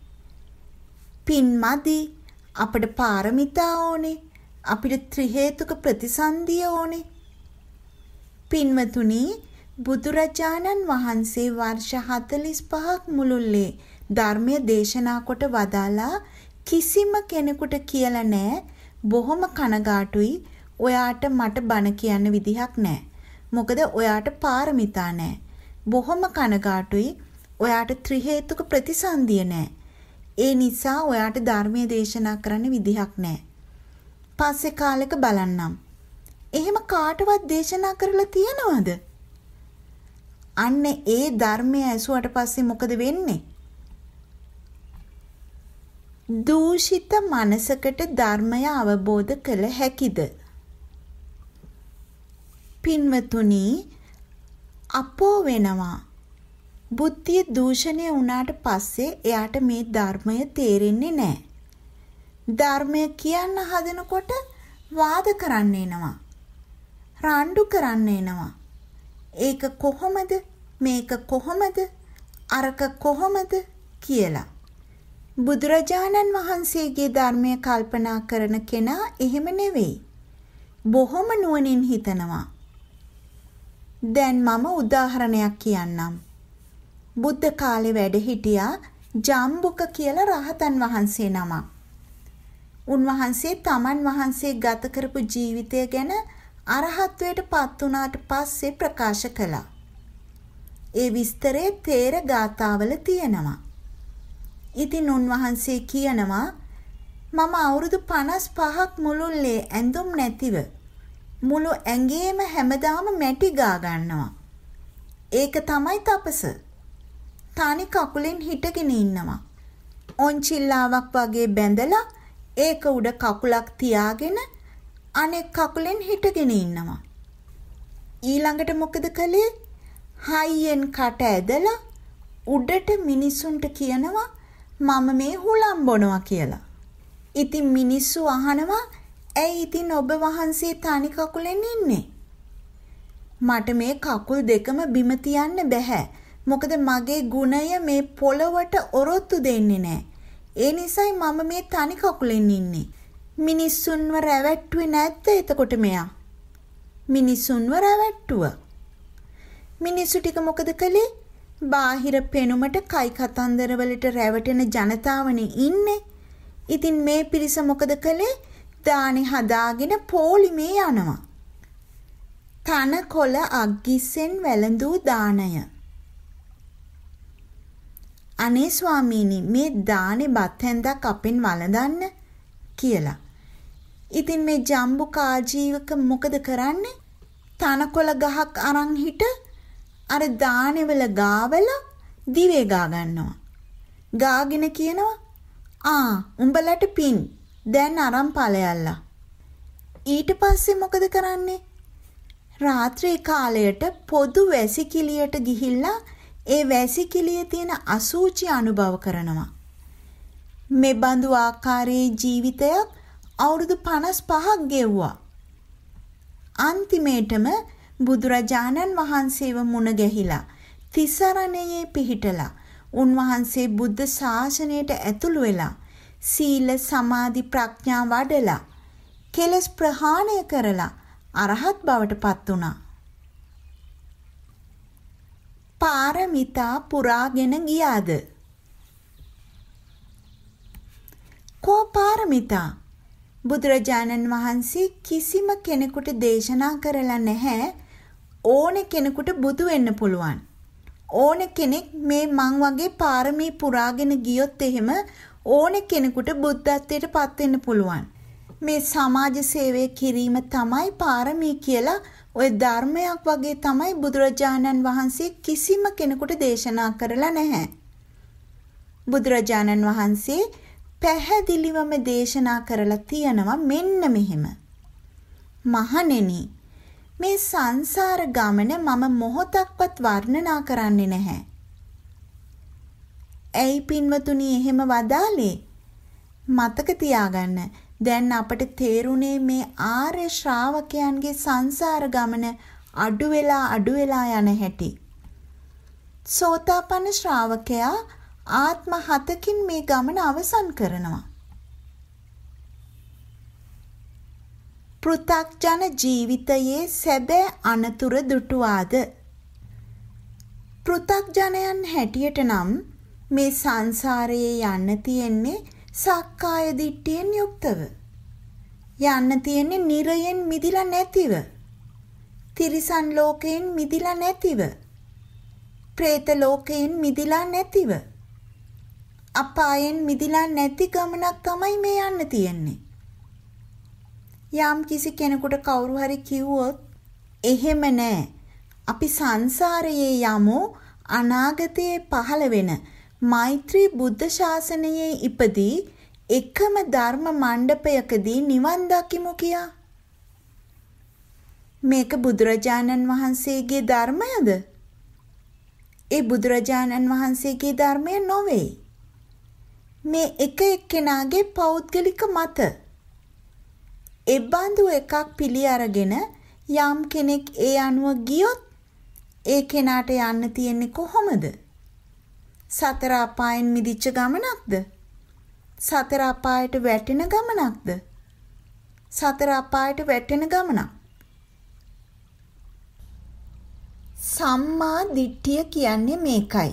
පින්මදි අපිට පාරමිතා ඕනේ. අපිට ත්‍රි හේතුක ප්‍රතිසන්දිය ඕනේ. පින්වතුනි බුදුරජාණන් වහන්සේ වර්ෂ 45ක් මුළුල්ලේ ධර්මය දේශනා කොට වදාලා කිසිම කෙනෙකුට කියලා නෑ බොහොම කනගාටුයි ඔයාට මට බණ කියන්න විදිහක් නෑ. මොකද ඔයාට පාරමිතා නෑ. බොහොම කනගාටුයි. ඔයාට ත්‍රි හේතුක ප්‍රතිසන්දිය නැහැ. ඒ නිසා ඔයාට ධර්මයේ දේශනා කරන්න විදිහක් නැහැ. පස්සේ කාලෙක බලන්නම්. එහෙම කාටවත් දේශනා කරලා තියනවද? අන්න ඒ ධර්මය ඇසුවට පස්සේ මොකද වෙන්නේ? දූෂිත මනසකට ධර්මය අවබෝධ කළ හැකිද? පින්වතුනි අපෝ වෙනවා. බුද්ධිය දූෂණය වුණාට පස්සේ එයාට මේ ධර්මය තේරෙන්නේ නැහැ. ධර්මය කියන්න හදනකොට වාද කරන්න එනවා. රණ්ඩු කරන්න එනවා. ඒක කොහොමද? මේක කොහොමද? අරක කොහොමද කියලා. බුදුරජාණන් වහන්සේගේ ධර්මය කල්පනා කරන කෙනා එහෙම නෙවෙයි. බොහොම නුවණින් හිතනවා. දැන් මම උදාහරණයක් කියන්නම්. බුද්ධ කාලේ වැඩ හිටියා ජම්බුක කියලා රහතන් වහන්සේ නමක්. උන්වහන්සේ තමන් වහන්සේ ගත කරපු ජීවිතය ගැන අරහත්වයට පත් වුණාට පස්සේ ප්‍රකාශ කළා. ඒ විස්තරේ තේර ගාතාවල තියෙනවා. ඉතින් උන්වහන්සේ කියනවා මම අවුරුදු 55ක් මුළුල්ලේ ඇඳුම් නැතිව මුළු ඇඟේම හැමදාම මැටි ගා ගන්නවා. ඒක තමයි තපස. තනි කකුලෙන් හිටගෙන ඉන්නවා. ඔන්චිල්ලාවක් වගේ බැඳලා ඒක උඩ කකුලක් තියාගෙන අනෙක් කකුලෙන් හිටගෙන ඉන්නවා. ඊළඟට මොකද කළේ? හයියෙන් කට ඇදලා උඩට මිනිසුන්ට කියනවා මම මේ හුලම් බොනවා කියලා. ඉතින් මිනිස්සු අහනවා ඇයි ඉතින් ඔබ වහන්සේ තනි කකුලෙන් ඉන්නේ? මට මේ කකුල් දෙකම බිම තියන්න බෑ. මොකද මගේ ගුණය මේ පොළවට ඔරොත්තු දෙන්නේ නැහැ. ඒ නිසයි මම මේ තනි කකුලෙන් ඉන්නේ. මිනිස්සුන්ව රැවට්ටුවේ නැද්ද එතකොට මෙයා? මිනිස්සුන්ව රැවට්ටුවා. මිනිස්සු ටික මොකද කළේ? බාහිර පෙනුමට කයි කතන්දර වලට රැවටෙන ජනතාවනේ ඉන්නේ. ඉතින් මේ පිරිස මොකද කළේ? දානි හදාගෙන පොලිමේ යනවා. තනකොළ අග්ගිස්සෙන් වැළඳූ දාණය අනේ ස්වාමීනි මේ දානේ බත් හැන්දක් අපෙන් වළඳන්න කියලා. ඉතින් මේ ජම්බුක ආජීවක මොකද කරන්නේ? තනකොළ ගහක් අරන් හිට අර දානෙවල ගාවල දිවේ ගා ගන්නවා. ගාගෙන කියනවා ආ උඹලට පින් දැන් අරන් ඵලයල්ලා. ඊට පස්සේ මොකද කරන්නේ? රාත්‍රී කාලයට පොදු වැසිකිළියට ගිහිල්ලා ඒ වැසිකිළියේ තියෙන අසූචි අනුභව කරනවා. මේ බඳු ආකාරයේ ජීවිතයක් අවුරුදු 55ක් ගෙව්වා. අන්තිමේටම බුදුරජාණන් වහන්සේව මුණ ගැහිලා තිසරණයේ පිහිටලා උන්වහන්සේ බුද්ධ ශාසනයට ඇතුළු වෙලා සීල සමාධි ප්‍රඥා වඩලා කෙලස් ප්‍රහාණය කරලා අරහත් බවට පත් වුණා. පාරමිතා පුරාගෙන ගියාද? කෝ පාරමිතා බුදුරජාණන් වහන්සේ කිසිම කෙනෙකුට දේශනා කරලා නැහැ ඕන කෙනෙකුට බුදු වෙන්න පුළුවන්. ඕන කෙනෙක් මේ මං වගේ පාරමී පුරාගෙන ගියොත් එහෙම ඕන කෙනෙකුට බුද්ධත්වයට පත් වෙන්න පුළුවන්. මේ සමාජ සේවය කිරීම තමයි පාරමී කියලා ওই ධර්මයක් වගේ තමයි බුදුරජාණන් වහන්සේ කිසිම කෙනෙකුට දේශනා කරලා නැහැ. බුදුරජාණන් වහන්සේ පැහැදිලිවම දේශනා කරලා තියෙනවා මෙන්න මෙහෙම. මහණෙනි මේ සංසාර ගමන මම මොහොතක්වත් වර්ණනා කරන්නේ නැහැ. ඇයි පින්වතුනි එහෙම වදාලේ? මතක තියාගන්න දැන් අපට තේරුනේ මේ ආර්ය ශ්‍රාවකයන්ගේ සංසාර ගමන අඩු වෙලා අඩු වෙලා යන හැටි. සෝතාපන්න ශ්‍රාවකයා ආත්ම හතකින් මේ ගමන අවසන් කරනවා. පෘථග්ජන ජීවිතයේ සැබෑ අනතුර දුටුවාද පෘථග්ජනයන් හැටියට නම් මේ සංසාරයේ යන්න තියෙන්නේ සක්කාය දිට්ඨියෙන් යුක්තව. යන්න තියෙන්නේ නිරයෙන් මිදිලා නැතිව. තිරිසන් ලෝකයෙන් මිදිලා නැතිව. പ്രേත ලෝකයෙන් මිදිලා නැතිව. අපායෙන් මිදිලා නැති ගමනක් තමයි මේ යන්න තියෙන්නේ. යම් කිසි කෙනෙකුට කවුරු හරි කිව්වොත් එහෙම නෑ. අපි සංසාරයේ යමු අනාගතයේ පහළ වෙන මෛත්‍රී බුද්ධ ශාසනයේ ඉපදී එකම ධර්ම මණ්ඩපයකදී නිවන් දකිමු කියා. මේක බුදුරජාණන් වහන්සේගේ ධර්මයද? ඒ බුදුරජාණන් වහන්සේගේ ධර්මය නොවේ. මේ එක එක්කෙනාගේ පෞද්ගලික මත. එබඳු එකක් පිළි අරගෙන යම් කෙනෙක් ඒ අනුව ගියොත් ඒ කෙනාට යන්න තියෙන්නේ කොහොමද? සතර අපායන් මිදිච්ච ගමනක්ද? සතර අපායට වැටෙන ගමනක්ද? සතර අපායට වැටෙන ගමනක්. සම්මා දිට්ඨිය කියන්නේ මේකයි.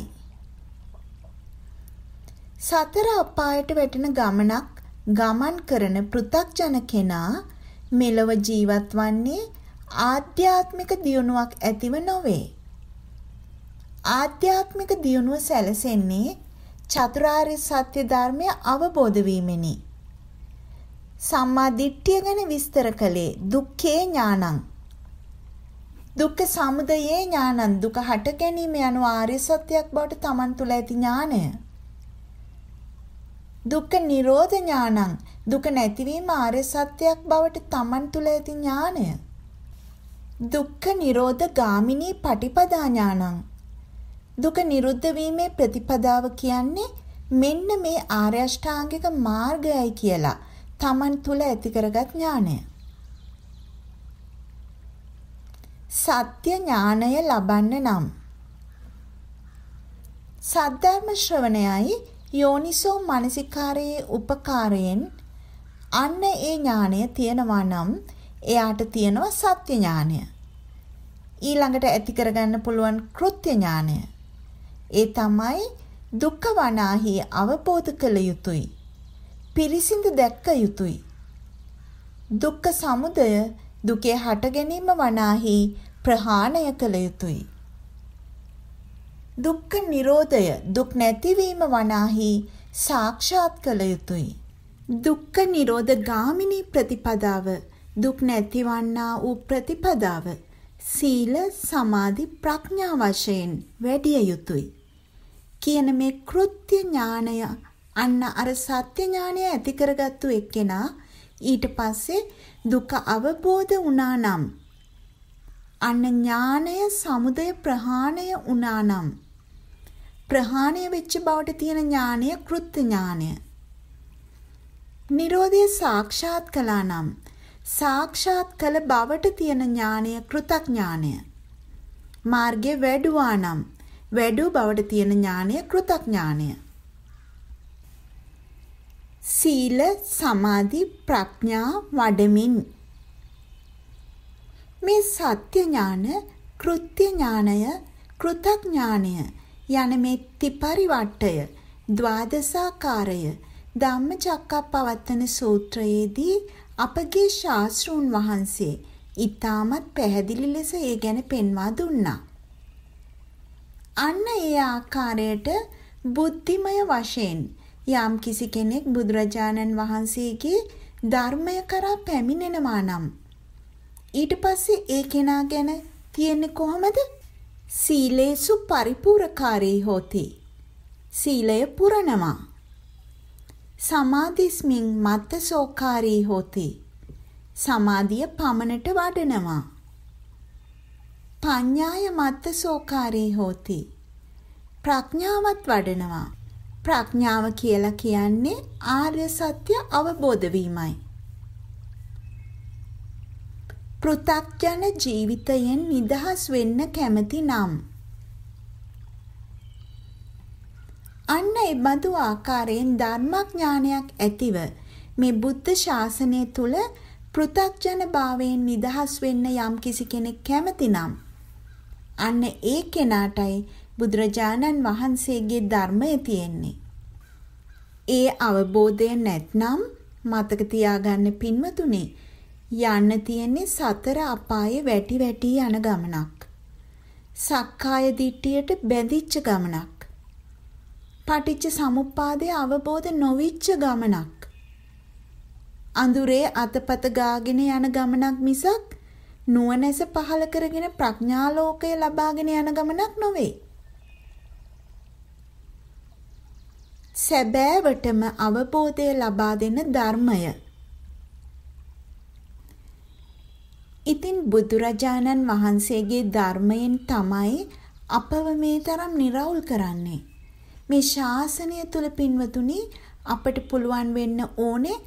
සතර අපායට වැටෙන ගමනක් ගමන් කරන පෘථග්ජන කෙනා මෙලව ජීවත් වන්නේ ආධ්‍යාත්මික දියුණුවක් ඇතිව නොවේ. ආධ්‍යාත්මික දියුණුව සැලසෙන්නේ චතුරාර්ය සත්‍ය ධර්මය අවබෝධ වීමෙනි. සම්මා දිට්ඨිය ගැන විස්තර කළේ දුක්ඛේ ඥානං. දුක්ඛ සමුදයේ ඥානං දුක හට ගැනීම යන ආර්ය සත්‍යයක් බවට Taman තුල ඇති ඥානය. දුක්ඛ නිරෝධ ඥානං දුක නැතිවීම ආර්ය සත්‍යයක් බවට Taman තුල ඇති ඥානය. දුක්ඛ නිරෝධ ගාමිනී පටිපදා ඥානං දුක නිරුද්ධ වීමේ ප්‍රතිපදාව කියන්නේ මෙන්න මේ ආර්ය අෂ්ටාංගික මාර්ගයයි කියලා Taman තුල ඇති කරගත් ඥානය. සත්‍ය ඥානය ලබන්න නම් සද්ධර්ම ශ්‍රවණයයි යෝනිසෝ මනසිකාරයේ උපකාරයෙන් අන්න ඒ ඥානය තියෙනවා නම් එයාට තියෙනවා සත්‍ය ඥානය. ඊළඟට ඇති කරගන්න පුළුවන් කෘත්‍ය ඥානය. ඒ තමයි දුක්ඛ වනාහි අවබෝධ කළ යුතුයි. පිරිසිදු දැක්ක යුතුයි. දුක්ඛ සමුදය දුකේ හට ගැනීම වනාහි ප්‍රහාණය කළ යුතුයි. දුක්ඛ නිරෝධය දුක් නැතිවීම වනාහි සාක්ෂාත් කළ යුතුය. දුක්ඛ නිරෝධ ගාමිනී ප්‍රතිපදාව දුක් නැතිවන්නා වූ ප්‍රතිපදාව සීල සමාධි ප්‍රඥා වශයෙන් වැඩිය යුතුය. කියන මේ කෘත්‍ය ඥානය අන්න අර සත්‍ය ඥානය ඇති කරගත්තු එක්කෙනා ඊට පස්සේ දුක අවබෝධ වුණා නම් අන්න ඥානය සමුදය ප්‍රහාණය වුණා නම් ප්‍රහාණය වෙච්ච බවට තියෙන ඥානය කෘත්‍ය ඥානය. Nirodha සාක්ෂාත් කළා නම් සාක්ෂාත් කළ බවට තියෙන ඥානය කෘතඥානය. මාර්ගයේ වැඩුවා නම් වැඩු බවට තියෙන ඥානය කෘතඥානය. සීල සමාධි ප්‍රඥා වඩමින් මේ සත්‍ය ඥාන කෘත්‍ය ඥානය කෘතඥානය යන මේ ත්‍රිපරිවට්ටය ද්වාදසාකාරය ධම්මචක්කප්පවත්තන සූත්‍රයේදී අපගේ ශාස්ත්‍රූන් වහන්සේ ඊටමත් පැහැදිලි ලෙස ඒ ගැන පෙන්වා දුන්නා. අන්න ඒ ආකාරයට බුද්ධිමය වශයෙන් යම් කිසි කෙනෙක් බුදුරජාණන් වහන්සේගේ ධර්මය කරා පැමිණෙනවා නම් ඊට පස්සේ ඒ කෙනා ගැන තියෙන්නේ කොහොමද? සීලේසු පරිපූර්ණකාරී හෝති. සීලය පුරනවා. සමාධිස්මින් මත්තසෝකාරී හෝති. සමාධිය පමණට වඩනවා. පඤ්ඤාය මත්තසෝකාරී හෝති. ප්‍රඥාවත් වඩනවා. ප්‍රඥාව කියලා කියන්නේ ආර්ය සත්‍ය අවබෝධ වීමයි. පෘථග්ජන ජීවිතයෙන් නිදහස් වෙන්න කැමති නම් අන්න ඒ බඳු ආකාරයෙන් ධර්මඥානයක් ඇතිව මේ බුද්ධ ශාසනය තුල පෘථග්ජන භාවයෙන් නිදහස් වෙන්න යම් කිසි කෙනෙක් කැමති නම් අන්න ඒ කෙනාටයි බුදුරජාණන් වහන්සේගේ ධර්මය තියෙන්නේ. ඒ අවබෝධය නැත්නම් මතක තියාගන්න පින්වතුනි යන්න තියෙන්නේ සතර අපායේ වැටි වැටි යන ගමනක්. සක්කාය දිට්ඨියට බැඳිච්ච ගමනක්. පටිච්ච සමුප්පාදය අවබෝධ නොවිච්ච ගමනක්. අඳුරේ අතපත ගාගෙන යන ගමනක් මිසක් නුවණැස පහල කරගෙන ප්‍රඥා ලෝකය ලබාගෙන යන ගමනක් නොවේ. සැබෑවටම අවබෝධය ලබා දෙන ධර්මය. ඉතින් බුදුරජාණන් වහන්සේගේ ධර්මයෙන් තමයි අපව මේ තරම් निराවුල් කරන්නේ. මේ ශාසනය තුල පින්වතුනි අපට පුළුවන් වෙන්න ඕනේ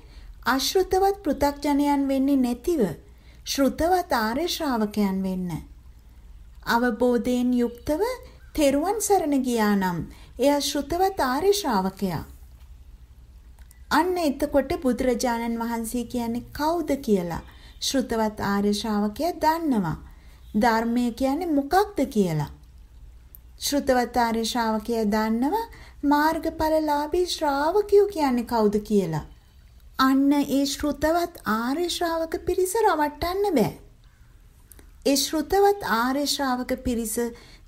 අශෘතවත් පෘ탁ජනයන් වෙන්නේ නැතිව ශ්‍රුතවත් ආර්ය ශ්‍රාවකයන් වෙන්න. අවබෝධයෙන් යුක්තව තෙරුවන් සරණ ගියා නම් එයා ශ්‍රුතවත් ආර්ය ශ්‍රාවකයා. අන්න එතකොට බුදුරජාණන් වහන්සේ කියන්නේ කවුද කියලා ශ්‍රුතවත් ආර්ය ශ්‍රාවකයා දන්නවා. ධර්මය කියන්නේ මොකක්ද කියලා. ශ්‍රුතවත් ආර්ය ශ්‍රාවකයා දන්නවා මාර්ගඵලලාභී ශ්‍රාවකයෝ කියන්නේ කවුද කියලා. අන්න ඒ ශ්‍රුතවත් ආර්ය ශ්‍රාවක පිරිස රවට්ටන්න බෑ. ඒ ශ්‍රුතවත් ආර්ය ශ්‍රාවක පිරිස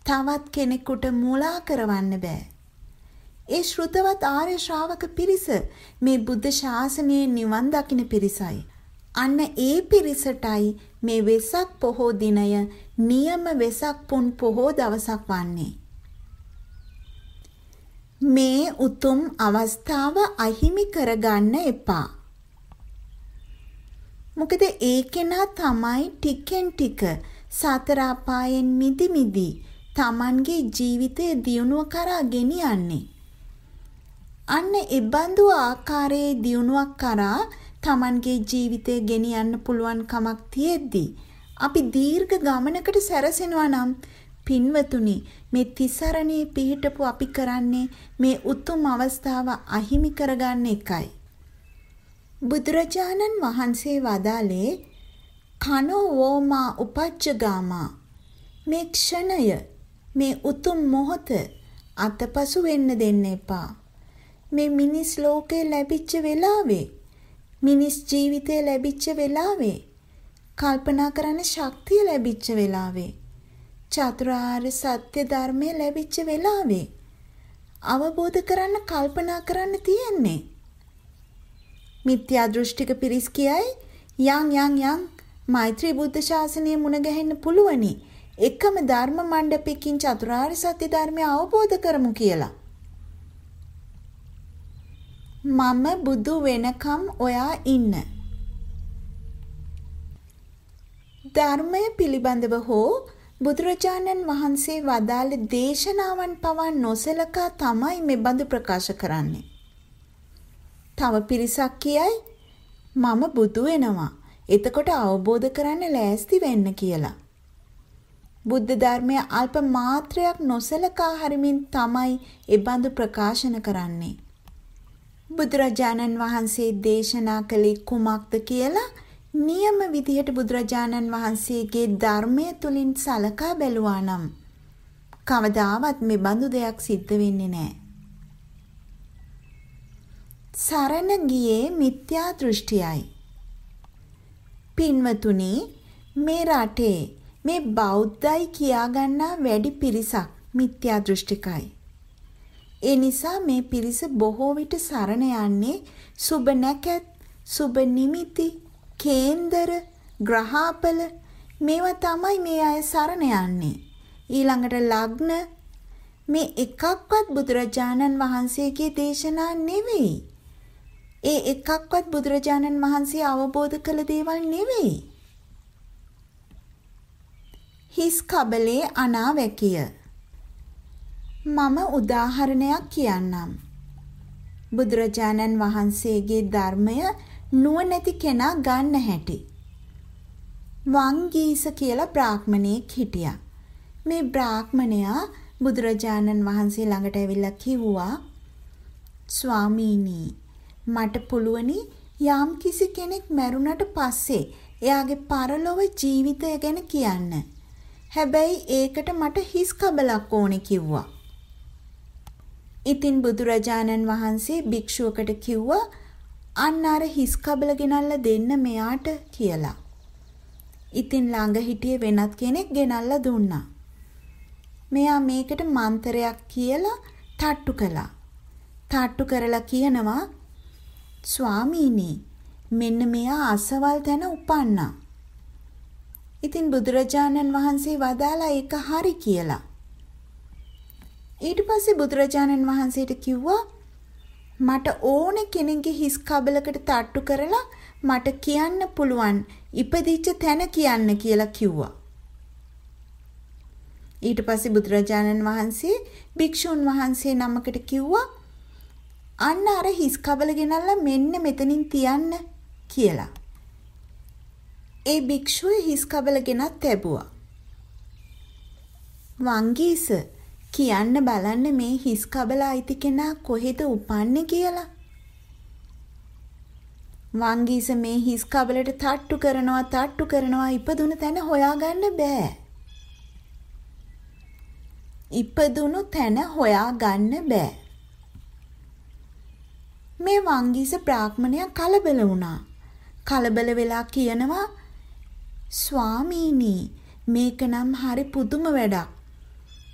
තවත් කෙනෙකුට මුලා කරවන්න බෑ. ඒ ශ්‍රුතවත් ආර්ය ශ්‍රාවක පිරිස මේ බුද්ධ ශාසනයේ නිවන් දකින පිරිසයි. අන්න ඒ පිරිසටයි මේ වෙසක් පොහෝ දිනය නියම වෙසක් පුන් පොහෝ දවසක් වන්නේ. මේ උතුම් අවස්ථාව අහිමි කරගන්න එපා. මොකද ඒ කෙනා තමයි ටිකෙන් ටික සතර අපායෙන් මිදි මිදි Tamanගේ ජීවිතය දියුණුව කරා ගෙනියන්නේ. අන්න එබඳු ආකාරයේ දියුණුවක් කරා Tamanගේ ජීවිතය ගෙනියන්න පුළුවන් කමක් තියෙද්දි අපි දීර්ඝ ගමනකට සැරසෙනවා නම් පින්වතුනි මේ තිසරණේ පිහිටපු අපි කරන්නේ මේ උතුම් අවස්ථාව අහිමි කරගන්න එකයි. බුදුරජාණන් වහන්සේ වදාළේ කනෝ වෝමා උපච්චගාමා මේ ක්ෂණය මේ උතුම් මොහොත අතපසු වෙන්න දෙන්න එපා. මේ මිනිස් ලෝකේ ලැබිච්ච වෙලාවේ මිනිස් ජීවිතේ ලැබිච්ච වෙලාවේ කල්පනා කරන්න ශක්තිය ලැබිච්ච වෙලාවේ චතුරාර්ය සත්‍ය ධර්මය ලැබිච්ච වෙලාවේ අවබෝධ කරන්න කල්පනා කරන්න තියෙන්නේ මිත්‍යා දෘෂ්ටික පිරිස් කියයි යන් යන් යන් මෛත්‍රී බුද්ධ ශාසනය මුණ ගැහෙන්න පුළුවනි. එකම ධර්ම මණ්ඩපයකින් චතුරාර්ය සත්‍ය ධර්මය අවබෝධ කරමු කියලා. මම බුදු වෙනකම් ඔයා ඉන්න. ධර්මය පිළිබඳව හෝ බුදුරජාණන් වහන්සේ වදාළ දේශනාවන් පවා නොසලකා තමයි මේ බඳු ප්‍රකාශ කරන්නේ. තව පිරිසක් කියයි මම බුදු වෙනවා. එතකොට අවබෝධ කරන්න ලෑස්ති වෙන්න කියලා. බුද්ධ ධර්මය අල්ප මාත්‍රයක් නොසලකා හරිමින් තමයි එබඳු ප්‍රකාශන කරන්නේ. බුදුරජාණන් වහන්සේ දේශනා කළේ කුමක්ද කියලා නියම විදිහට බුදුරජාණන් වහන්සේගේ ධර්මය තුලින් සලකා බැලුවා නම් කවදාවත් මේ බඳු දෙයක් සිද්ධ වෙන්නේ නැහැ. සරණ ගියේ මිත්‍යා දෘෂ්ටියයි. පින්වතුනි මේ රටේ මේ බෞද්ධයි කියාගන්නා වැඩි පිරිසක් මිත්‍යා දෘෂ්ටිකයි. ඒ නිසා මේ පිරිස බොහෝ විට සරණ යන්නේ සුබ නැකත්, සුබ නිමිති, කේන්දර, ග්‍රහාපල මේවා තමයි මේ අය සරණ යන්නේ. ඊළඟට ලග්න මේ එකක්වත් බුදුරජාණන් වහන්සේගේ දේශනා නෙවෙයි. ඒ එකක්වත් බුදුරජාණන් වහන්සේ අවබෝධ කළ දේවල් නෙවෙයි. හිස් කබලේ අනාවැකිය. මම උදාහරණයක් කියන්නම්. බුදුරජාණන් වහන්සේගේ ධර්මය නුවණැති කෙනා ගන්න හැටි. වංගීස කියලා බ්‍රාහ්මණයෙක් හිටියා. මේ බ්‍රාහ්මණයා බුදුරජාණන් වහන්සේ ළඟට ඇවිල්ලා කිව්වා ස්වාමීනි මට පුළුවනි යම් කිසි කෙනෙක් මැරුණට පස්සේ එයාගේ පරලොව ජීවිතය ගැන කියන්න. හැබැයි ඒකට මට හිස් කබලක් ඕනේ කිව්වා. ඉතින් බුදුරජාණන් වහන්සේ භික්ෂුවකට කිව්වා අන්න අර හිස් කබල ගෙනල්ලා දෙන්න මෙයාට කියලා. ඉතින් ළඟ හිටියේ වෙනත් කෙනෙක් ගෙනල්ලා දුන්නා. මෙයා මේකට මන්තරයක් කියලා තට්ටු කළා. තට්ටු කරලා කියනවා ස්වාමීනි මෙන්න මෙයා අසවල් තැන උපන්නා. ඉතින් බුදුරජාණන් වහන්සේ වදාලා ඒක හරි කියලා. ඊට පස්සේ බුදුරජාණන් වහන්සේට කිව්වා මට ඕන කෙනෙක්ගේ හිස් කබලකට තට්ටු කරලා මට කියන්න පුළුවන් ඉපදිච්ච තැන කියන්න කියලා කිව්වා. ඊට පස්සේ බුදුරජාණන් වහන්සේ භික්ෂුන් වහන්සේ නමකට කිව්වා අන්න අර හිස් කබල ගෙනල්ලා මෙන්න මෙතනින් තියන්න කියලා. ඒ භික්ෂුව හිස් කබල ගෙනත් තැබුවා. වංගීස කියන්න බලන්න මේ හිස් කබල අයිති කෙනා කොහෙද උපන්නේ කියලා. වංගීස මේ හිස් කබලට තට්ටු කරනවා තට්ටු කරනවා ඉපදුන තැන හොයාගන්න බෑ. ඉපදුණු තැන හොයාගන්න බෑ. මේ වංගීස බ්‍රාහ්මණයා කලබල වුණා. කලබල වෙලා කියනවා ස්වාමීනි මේක නම් හරි පුදුම වැඩක්.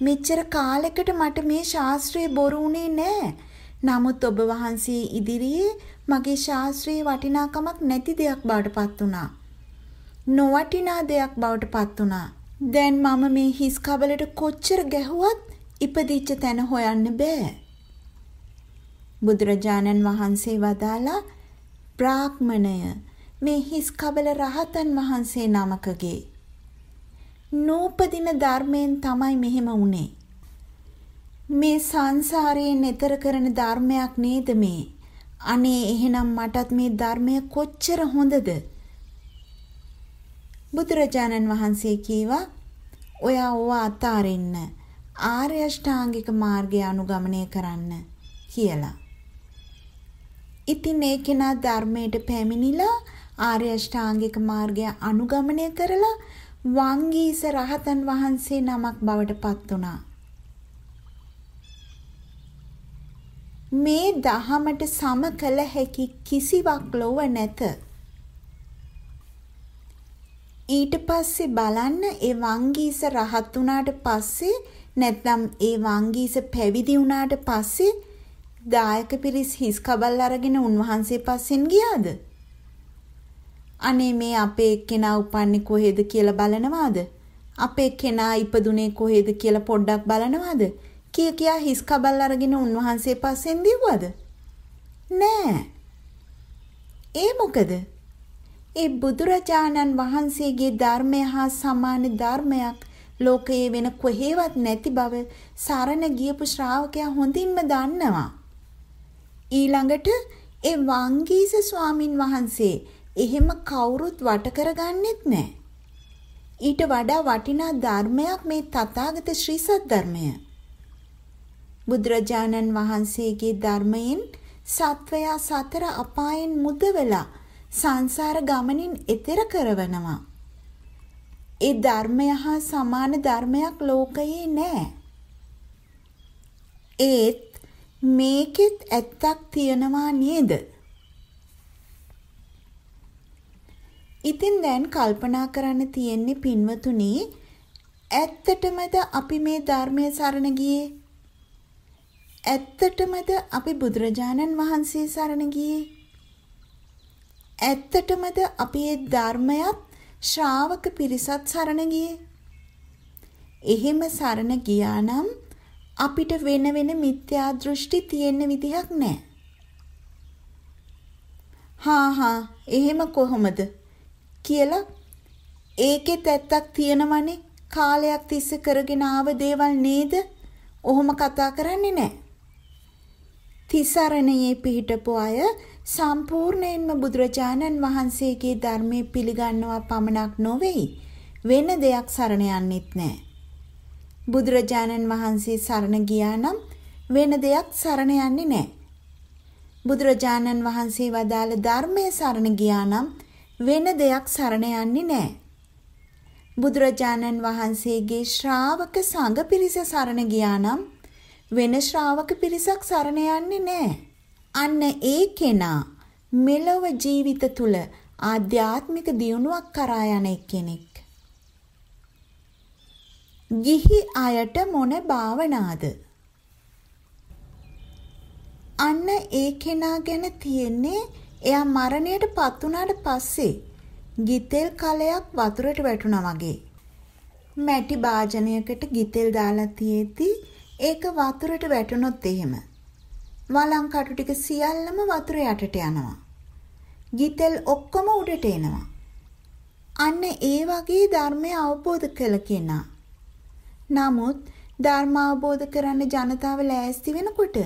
මෙච්චර කාලෙකට මට මේ ශාස්ත්‍රය බොරු වුණේ නෑ. නමුත් ඔබ වහන්සේ ඉදිරියේ මගේ ශාස්ත්‍රයේ වටිනාකමක් නැති දෙයක් බවට පත් වුණා. නොවටිනා දෙයක් බවට පත් වුණා. දැන් මම මේ හිස් කබලට කොච්චර ගැහුවත් ඉපදිච්ච තැන හොයන්න බෑ. බුදුරජාණන් වහන්සේ වදාලා බ්‍රාහ්මණය මේ හිස් කබල රහතන් වහන්සේ නමකගේ නූපදින ධර්මයෙන් තමයි මෙහෙම වුනේ. මේ සංසාරයේ නතර කරන ධර්මයක් නේද මේ? අනේ එහෙනම් මටත් මේ ධර්මය කොච්චර හොඳද? බුදුරජාණන් වහන්සේ කීවා ඔයා ඕව අතාරින්න ආර්ය අෂ්ටාංගික මාර්ගය අනුගමනය කරන්න කියලා. ඉතින් ඒ කෙනා ධර්මයට පැමිණිලා ආර්ය අෂ්ටාංගික මාර්ගය අනුගමනය කරලා වංගීස රහතන් වහන්සේ නමක් බවට පත් වුණා. මේ දහමට සම කළ හැකි කිසිවක් ලොව නැත. ඊට පස්සේ බලන්න ඒ වංගීස රහත් වුණාට පස්සේ නැත්නම් ඒ වංගීස පැවිදි වුණාට පස්සේ දායක පිරිස් හිස් කබල් අරගෙන උන්වහන්සේ පස්සෙන් ගියාද? අනේ මේ අපේ එක්කෙනා උපන්නේ කොහෙද කියලා බලනවාද? අපේ එක්කෙනා ඉපදුනේ කොහෙද කියලා පොඩ්ඩක් බලනවාද? කිය කියා හිස් කබල් අරගෙන උන්වහන්සේ පස්සෙන් දිව්වද? නෑ. ඒ මොකද? ඒ බුදුරජාණන් වහන්සේගේ ධර්මය හා සමාන ධර්මයක් ලෝකයේ වෙන කොහෙවත් නැති බව සරණ ගියපු ශ්‍රාවකයා හොඳින්ම දන්නවා. ඊළඟට ඒ වංගීස ස්වාමින් වහන්සේ එහෙම කවුරුත් වට කරගන්නෙත් නැහැ. ඊට වඩා වටිනා ධර්මයක් මේ තථාගත ශ්‍රී සද්ධර්මය. බුදුරජාණන් වහන්සේගේ ධර්මයෙන් සත්වයා සතර අපායන් මුදවලා සංසාර ගමනින් එතෙර කරවනවා. ඒ ධර්මය හා සමාන ධර්මයක් ලෝකයේ නැහැ. ඒත් මේකෙත් ඇත්තක් තියනවා නේද? ඉතින් දැන් කල්පනා කරන්න තියෙන්නේ පින්වතුනි ඇත්තටමද අපි මේ ධර්මයේ සරණ ගියේ? ඇත්තටමද අපි බුදුරජාණන් වහන්සේ සරණ ගියේ? ඇත්තටමද අපි ඒ ධර්මයත් ශ්‍රාවක පිරිසත් සරණ ගියේ? එහෙම සරණ ගියා නම් අපිට වෙන වෙන මිත්‍යා දෘෂ්ටි තියෙන්න විදිහක් නැහැ. හා හා එහෙම කොහොමද කියලා ඒකෙත් ඇත්තක් තියෙනවනේ කාලයක් තිස්සේ කරගෙන ආව දේවල් නේද? ඔහොම කතා කරන්නේ නැහැ. තිසරණයේ පිහිටපු අය සම්පූර්ණයෙන්ම බුදුරජාණන් වහන්සේගේ ධර්මයේ පිළිගන්නවා පමණක් නොවේයි වෙන දෙයක් සරණ යන්නෙත් නැහැ. බුදුරජාණන් වහන්සේ සරණ ගියා නම් වෙන දෙයක් සරණ යන්නේ නැහැ. බුදුරජාණන් වහන්සේ වදාළ ධර්මයේ සරණ ගියා නම් වෙන දෙයක් සරණ යන්නේ නැහැ. බුදුරජාණන් වහන්සේගේ ශ්‍රාවක සංඝ පිරිස සරණ ගියා නම් වෙන ශ්‍රාවක පිරිසක් සරණ යන්නේ නැහැ. අන්න ඒ කෙනා මෙලොව ජීවිත තුල ආධ්‍යාත්මික දියුණුවක් කරා යන කෙනෙක්. ගිහි අයට මොන භාවනාද? අන්න ඒ කෙනා ගැන තියෙන්නේ එයා මරණයට පත් වුණාට පස්සේ ගිතෙල් කලයක් වතුරට වැටුණා වගේ. මැටි භාජනයකට ගිතෙල් දාලා තියෙද්දි ඒක වතුරට වැටුණොත් එහෙම වලං කටු ටික සියල්ලම වතුර යටට යනවා. ගිතෙල් ඔක්කොම උඩට එනවා. අන්න ඒ වගේ ධර්මය අවබෝධ කළ කෙනා නමුත් ධර්ම අවබෝධ කරන්න ජනතාව ලෑස්ති වෙනකොට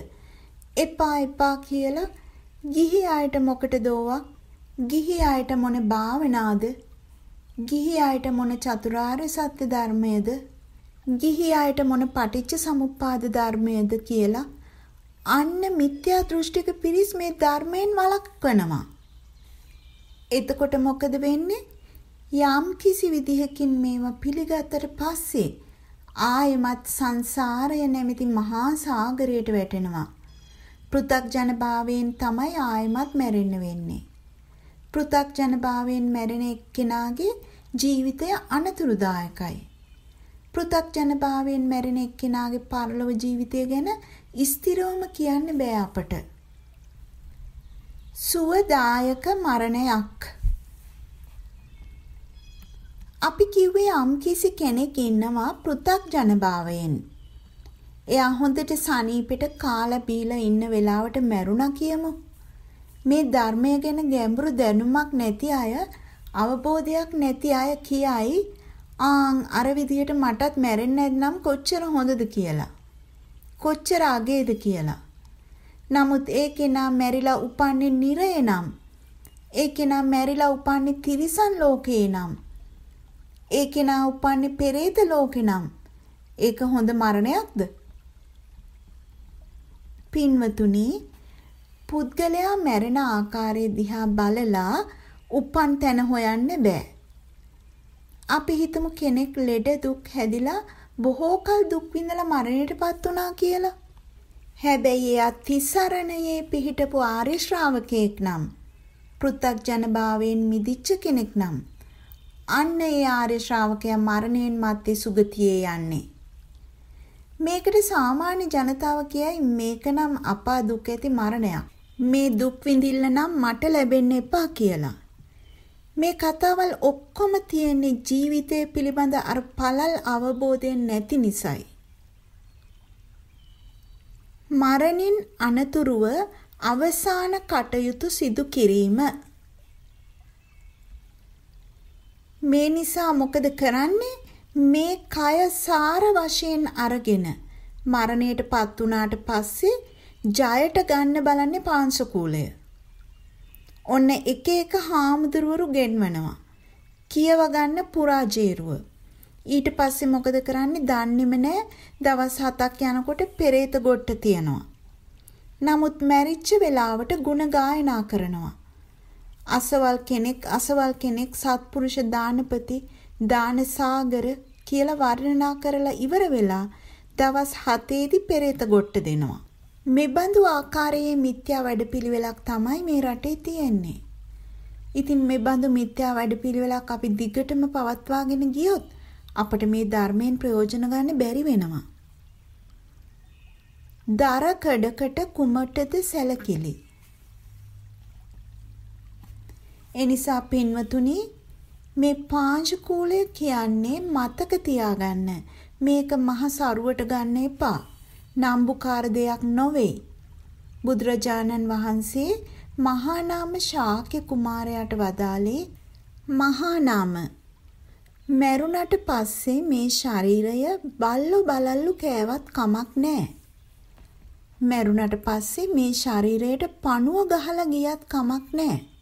එපා එපා කියලා ගිහි අයට මොකටදෝවා ගිහි අයට මොන භාවනාද ගිහි අයට මොන චතුරාර්ය සත්‍ය ධර්මයේද ගිහි අයට මොන පටිච්ච සමුප්පාද ධර්මයේද කියලා අන්න මිත්‍යා දෘෂ්ටික පිරිස් මේ ධර්මයෙන් වළක්වනවා. එතකොට මොකද වෙන්නේ? යම් කිසි විදිහකින් මේවා පිළිගත්තට පස්සේ ආයෙමත් සංසාරය නැමැති මහා සාගරයට වැටෙනවා. පෘථග්ජන භාවයෙන් තමයි ආයමත් මැරෙන්න වෙන්නේ. පෘථග්ජන භාවයෙන් මැරෙන එක්කෙනාගේ ජීවිතය අනතුරුදායකයි. පෘථග්ජන භාවයෙන් මැරෙන එක්කෙනාගේ පරලොව ජීවිතය ගැන ස්ථිරවම කියන්න බෑ අපට. සුවදායක මරණයක් අපි කිව්වේ යම්කිසි කෙනෙක් ඉන්නවා පෘථග්ජන භාවයෙන්. එයා හොඳට සනීපෙට කාලා බීලා ඉන්න වෙලාවට මැරුණා කියමු. මේ ධර්මය ගැන ගැඹුරු දැනුමක් නැති අය අවබෝධයක් නැති අය කියයි ආන් අර විදියට මටත් මැරෙන්න නැත්නම් කොච්චර හොඳද කියලා. කොච්චර අගේද කියලා. නමුත් ඒ කෙනා මැරිලා උපන්නේ නිරේ නම් ඒ කෙනා මැරිලා උපන්නේ තිරිසන් ලෝකේ නම් ඒ කෙනා උපන්නේ පෙරේත ලෝකේ නම් ඒක හොඳ මරණයක්ද? පින්වතුනි පුද්ගලයා මැරෙන ආකාරය දිහා බලලා උපන් තැන හොයන්න බෑ. අපි හිතමු කෙනෙක් ලෙඩ දුක් හැදිලා බොහෝ කල දුක් විඳලා මරණයටපත් වුණා කියලා. හැබැයි එයා තිසරණයේ පිහිටපු ආර්ය ශ්‍රාවකයෙක් නම් පෘථග්ජන භාවයෙන් මිදිච්ච කෙනෙක් නම් අන්න ඒ ආර්ය ශ්‍රාවකයා මරණයෙන් මත්තේ සුගතියේ යන්නේ. මේකට සාමාන්‍ය ජනතාව කියයි මේක නම් අපා දුක් ඇති මරණයක්. මේ දුක් විඳින්න නම් මට ලැබෙන්න එපා කියලා. මේ කතාවල් ඔක්කොම තියෙන්නේ ජීවිතය පිළිබඳ අර පළල් අවබෝධයෙන් නැති නිසායි. මරණින් අනතුරුව අවසාන කටයුතු සිදු කිරීම මේ නිසා මොකද කරන්නේ? මේ කය සාර වශයෙන් අරගෙන මරණයටපත් වුණාට පස්සේ ජයට ගන්න බලන්නේ පාංශකූලය. ඔන්න එක එක හාමුදුරුවරු ගෙන්වනවා. කියව ගන්න පුරාජේරුව. ඊට පස්සේ මොකද කරන්නේ? දන්නේම නැහැ. දවස් 7ක් යනකොට පෙරේත ගොට්ට තියනවා. නමුත් මැරිච්ච වෙලාවට ಗುಣ ගායනා කරනවා. අසවල් කෙනෙක් අසවල් කෙනෙක් සත්පුරුෂ දානපති දානසාගර කියලා වර්ණනා කරලා ඉවර වෙලා දවස් 7ේදී පෙරේත ගොට්ට දෙනවා. මෙබඳු ආකාරයේ මිත්‍යා වැඩපිළිවෙලක් තමයි මේ රටේ තියෙන්නේ. ඉතින් මෙබඳු මිත්‍යා වැඩපිළිවෙලක් අපි දිගටම පවත්වාගෙන ගියොත් අපිට මේ ධර්මයෙන් ප්‍රයෝජන ගන්න බැරි වෙනවා. දර කඩකට කුමටද සැලකිලි එනිසා පින්වතුනි මේ පාංශකූලය කියන්නේ මතක තියාගන්න. මේක මහ සරුවට ගන්න එපා. නම්බුකාර දෙයක් නොවේ. බුදුරජාණන් වහන්සේ මහා නාම ශාක්‍ය කුමාරයාට වදාළේ මහා නාම මැරුණට පස්සේ මේ ශරීරය බල්ලු බලල්ලු කෑවත් කමක් නැහැ. මැරුණට පස්සේ මේ ශරීරයට පණුව ගහලා ගියත් කමක් නැහැ.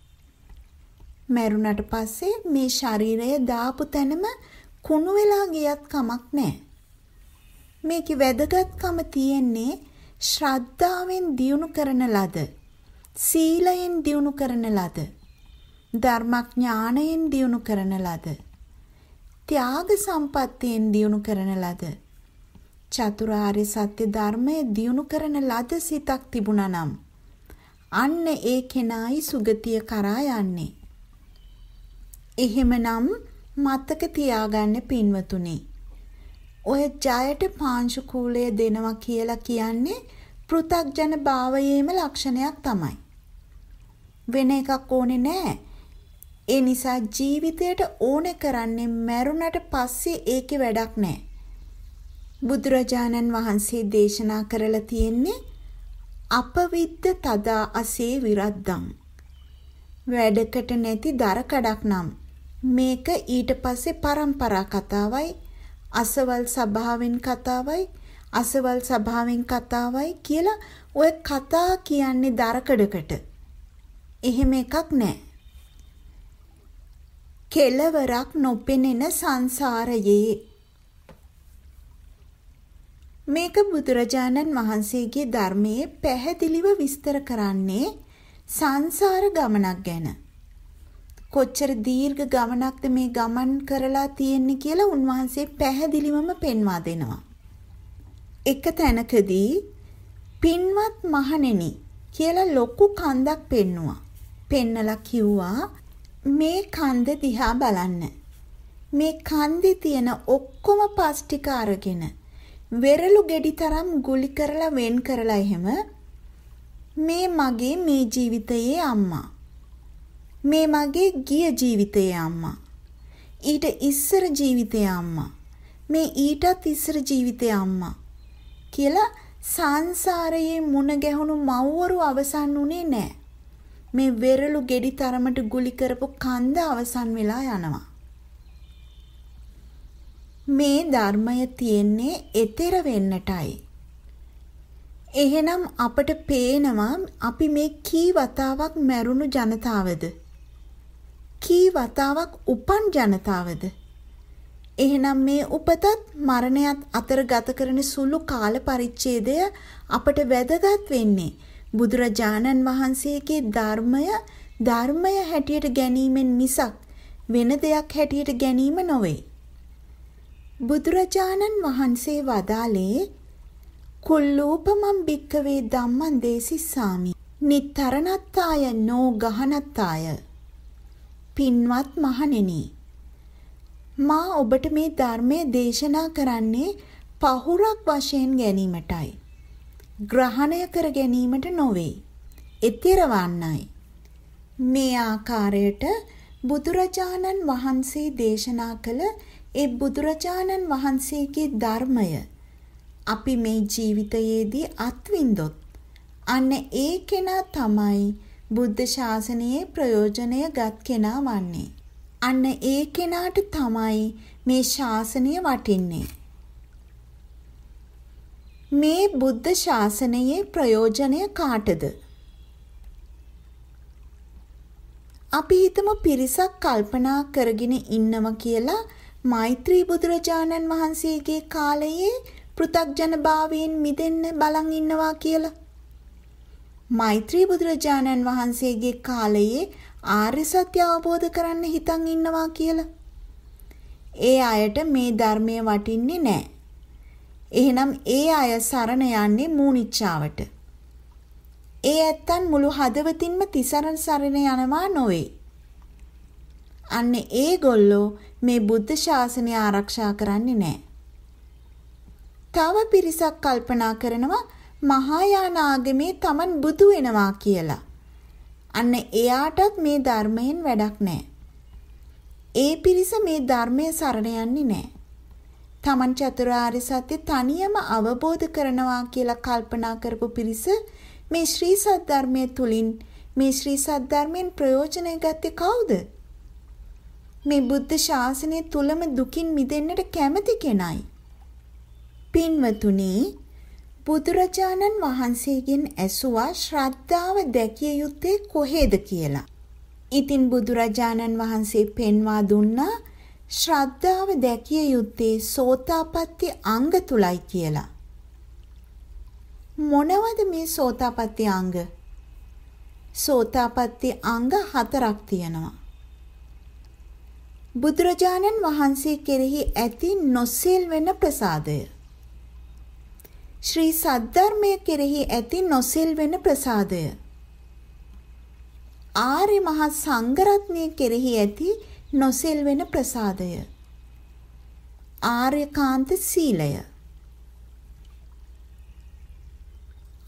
මැරුණට පස්සේ මේ ශරීරය දාපු තැනම කුණු වෙලා ගියත් කමක් නැහැ. මේකේ වැදගත්කම තියෙන්නේ ශ්‍රද්ධාවෙන් දියුණු කරන ලද සීලයෙන් දියුණු කරන ලද ධර්මඥානයෙන් දියුණු කරන ලද ත්‍යාග සම්පත්තියෙන් දියුණු කරන ලද චතුරාර්ය සත්‍ය ධර්මයේ දියුණු කරන ලද සිතක් තිබුණා නම් අන්න ඒ කෙනායි සුගතිය කරා යන්නේ එහෙමනම් මතක තියාගන්න පින්වතුනි. ඔය ජයට පාංශුකූලය දෙනවා කියලා කියන්නේ පෘ탁ජන භාවයේම ලක්ෂණයක් තමයි. වෙන එකක් ඕනේ නෑ. ඒ නිසා ජීවිතයට ඕනේ කරන්නේ මැරුණට පස්සේ ඒකේ වැඩක් නෑ. බුදුරජාණන් වහන්සේ දේශනා කරලා තියෙන්නේ අපවිද්ද තදා අසේ විරද්දම් වැඩකට නැති දර කඩක් නම් මේක ඊට පස්සේ પરම්පරා කතාවයි අසවල් සභාවෙන් කතාවයි අසවල් සභාවෙන් කතාවයි කියලා ඔය කතා කියන්නේ දරකඩකට. එහෙම එකක් නැහැ. කෙලවරක් නොපෙනෙන සංසාරයේ මේක බුදුරජාණන් වහන්සේගේ ධර්මයේ පැහැදිලිව විස්තර කරන්නේ සංසාර ගමනක් ගැන. කොච්චර දීර්ඝ ගමනක්ද මේ ගමන් කරලා තියෙන්නේ කියලා උන්වහන්සේ පැහැදිලිවම පෙන්වා දෙනවා. එක තැනකදී පින්වත් මහණෙනි කියලා ලොකු කන්දක් පෙන්නුවා. පෙන්නලා කිව්වා මේ කන්ද දිහා බලන්න. මේ කන්දේ තියෙන ඔක්කොම පස් ටික අරගෙන වෙරළු ගෙඩි තරම් ගුලි කරලා වෙන් කරලා එහෙම මේ මගේ මේ ජීවිතයේ අම්මා. මේ මගේ ගිය ජීවිතයේ අම්මා. ඊට ඉස්සර ජීවිතයේ අම්මා. මේ ඊටත් ඉස්සර ජීවිතයේ අම්මා. කියලා සංසාරයේ මුණ ගැහුණු මව්වරු අවසන් උනේ නැහැ. මේ වෙරළු ගෙඩි තරමට ගුලි කරපු කන්ද අවසන් වෙලා යනවා. මේ ධර්මය තියෙන්නේ එතෙර වෙන්නටයි. එහෙනම් අපට පේනවා අපි මේ කී වතාවක් මැරුණු ජනතාවද? කී වතාවක් උපන් ජනතාවද? එහෙනම් මේ උපතත් මරණයත් අතර ගත කරන සුළු කාල පරිච්ඡේදය අපට වැදගත් වෙන්නේ බුදුරජාණන් වහන්සේගේ ධර්මය ධර්මය හැටියට ගැනීමෙන් මිසක් වෙන දෙයක් හැටියට ගැනීම නොවේ. බුදුරජාණන් වහන්සේ වදාළේ කුල්ලූපමම් භික්කවේ ධම්මං දේසිස්සාමි. නිතරණත්තාය නෝ ගහනත්තාය. පින්වත් මහණෙනි මා ඔබට මේ ධර්මය දේශනා කරන්නේ පහුරක් වශයෙන් ගැනීමටයි. ග්‍රහණය කර ගැනීමට නොවේ. එතිරවන්නයි. මේ ආකාරයට බුදුරජාණන් වහන්සේ දේශනා කළ ඒ බුදුරජාණන් වහන්සේගේ ධර්මය අපි මේ ජීවිතයේදී අත්විඳොත් අන්න ඒ කෙනා තමයි බුද්ධ ශාසනයේ ප්‍රයෝජනය ගත් කෙනා වන්නේ. අන්න ඒ කෙනාට තමයි මේ ශාසනය වටින්නේ. මේ බුද්ධ ශාසනයේ ප්‍රයෝජනය කාටද? අපි හිතමු පිරිසක් කල්පනා කරගෙන ඉන්නව කියලා මෛත්‍රී බුදුරජාණන් වහන්සේගේ කාලයේ පෘථග්ජන භාවයෙන් මිදෙන්න බලන් ඉන්නවා කියලා. මෛත්‍රී බුදුරජාණන් වහන්සේගේ කාලයේ ආර්ය සත්‍ය අවබෝධ කරන්න හිතන් ඉන්නවා කියලා. ඒ අයට මේ ධර්මය වටින්නේ නැහැ. එහෙනම් ඒ අය සරණ යන්නේ මූනිච්චාවට. ඒ ඇත්තන් මුළු හදවතින්ම තිසරණ සරණ යනවා නොවේ. අන්න ඒගොල්ලෝ මේ බුද්ධ ශාසනය ආරක්ෂා කරන්නේ නැහැ. තව පිරිසක් කල්පනා කරනවා මහායාන ආගමේ Taman බුදු වෙනවා කියලා. අන්න එයාටත් මේ ධර්මයෙන් වැඩක් නැහැ. ඒ පිරිස මේ ධර්මයේ සරණ යන්නේ නැහැ. Taman චතුරාර්ය සත්‍ය තනියම අවබෝධ කරනවා කියලා කල්පනා කරපු පිරිස මේ ශ්‍රී සද්ධර්මයේ තුලින් මේ ශ්‍රී සද්ධර්මයෙන් ප්‍රයෝජනය ගත්තේ කවුද? මේ බුද්ධ ශාසනය තුලම දුකින් මිදෙන්නට කැමති කෙනයි. පින්වතුනි බුදුරජාණන් වහන්සේගෙන් ඇසුවා ශ්‍රද්ධාව දැකිය යුත්තේ කොහේද කියලා. ඉතින් බුදුරජාණන් වහන්සේ පෙන්වා දුන්නා ශ්‍රද්ධාව දැකිය යුත්තේ සෝතාපට්ටි අංග තුලයි කියලා. මොනවද මේ සෝතාපට්ටි අංග? සෝතාපට්ටි අංග හතරක් තියෙනවා. බුදුරජාණන් වහන්සේ කෙරෙහි ඇති නොසෙල් වෙන ප්‍රසාදය ශ්‍රී සද්ධර්මය කෙරෙහි ඇති නොසෙල් වෙන ප්‍රසාදය. ආර්ය මහා සංඝරත්නය කෙරෙහි ඇති නොසෙල් වෙන ප්‍රසාදය. ආර්යකාන්ත සීලය.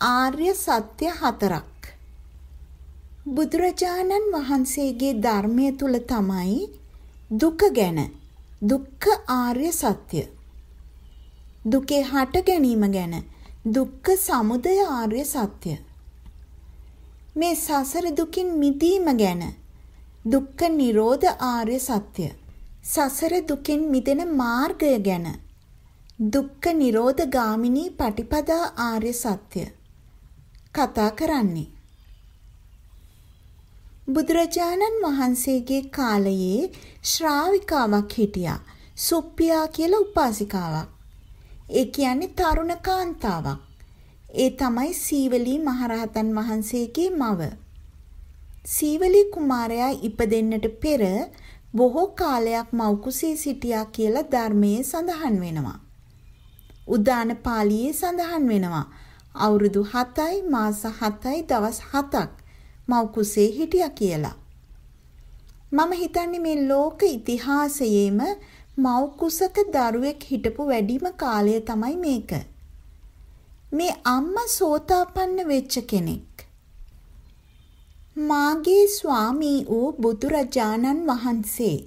ආර්ය සත්‍ය හතරක්. බුදුරජාණන් වහන්සේගේ ධර්මය තුල තමයි දුක ගැන දුක්ඛ ආර්ය සත්‍ය දුකේ හට ගැනීම ගැන. දුක්ඛ සමුදය ආර්ය සත්‍ය. මේ සසර දුකින් මිදීම ගැන. දුක්ඛ නිරෝධ ආර්ය සත්‍ය. සසර දුකින් මිදෙන මාර්ගය ගැන. දුක්ඛ නිරෝධ ගාමිනී පටිපදා ආර්ය සත්‍ය. කතා කරන්නේ. බුදුරජාණන් වහන්සේගේ කාලයේ ශ්‍රාවිකාවක් හිටියා. සුප්පියා කියලා උපාසිකාවක්. ඒ කියන්නේ තරුණ කාන්තාවක්. ඒ තමයි සීවලී මහරහතන් වහන්සේගේ මව. සීවලී කුමාරයා ඉපදෙන්නට පෙර බොහෝ කාලයක් මව්කුසේ සිටියා කියලා ධර්මයේ සඳහන් වෙනවා. උදාන පාළියේ සඳහන් වෙනවා. අවුරුදු 7යි මාස 7යි දවස් 7ක් මව් කුසේ හිටියා කියලා. මම හිතන්නේ මේ ලෝක ඉතිහාසයේම මව් කුසක දරුවෙක් හිටපු වැඩිම කාලය තමයි මේක. මේ අම්මා සෝතාපන්න වෙච්ච කෙනෙක්. මාගේ ස්වාමී වූ බුදුරජාණන් වහන්සේ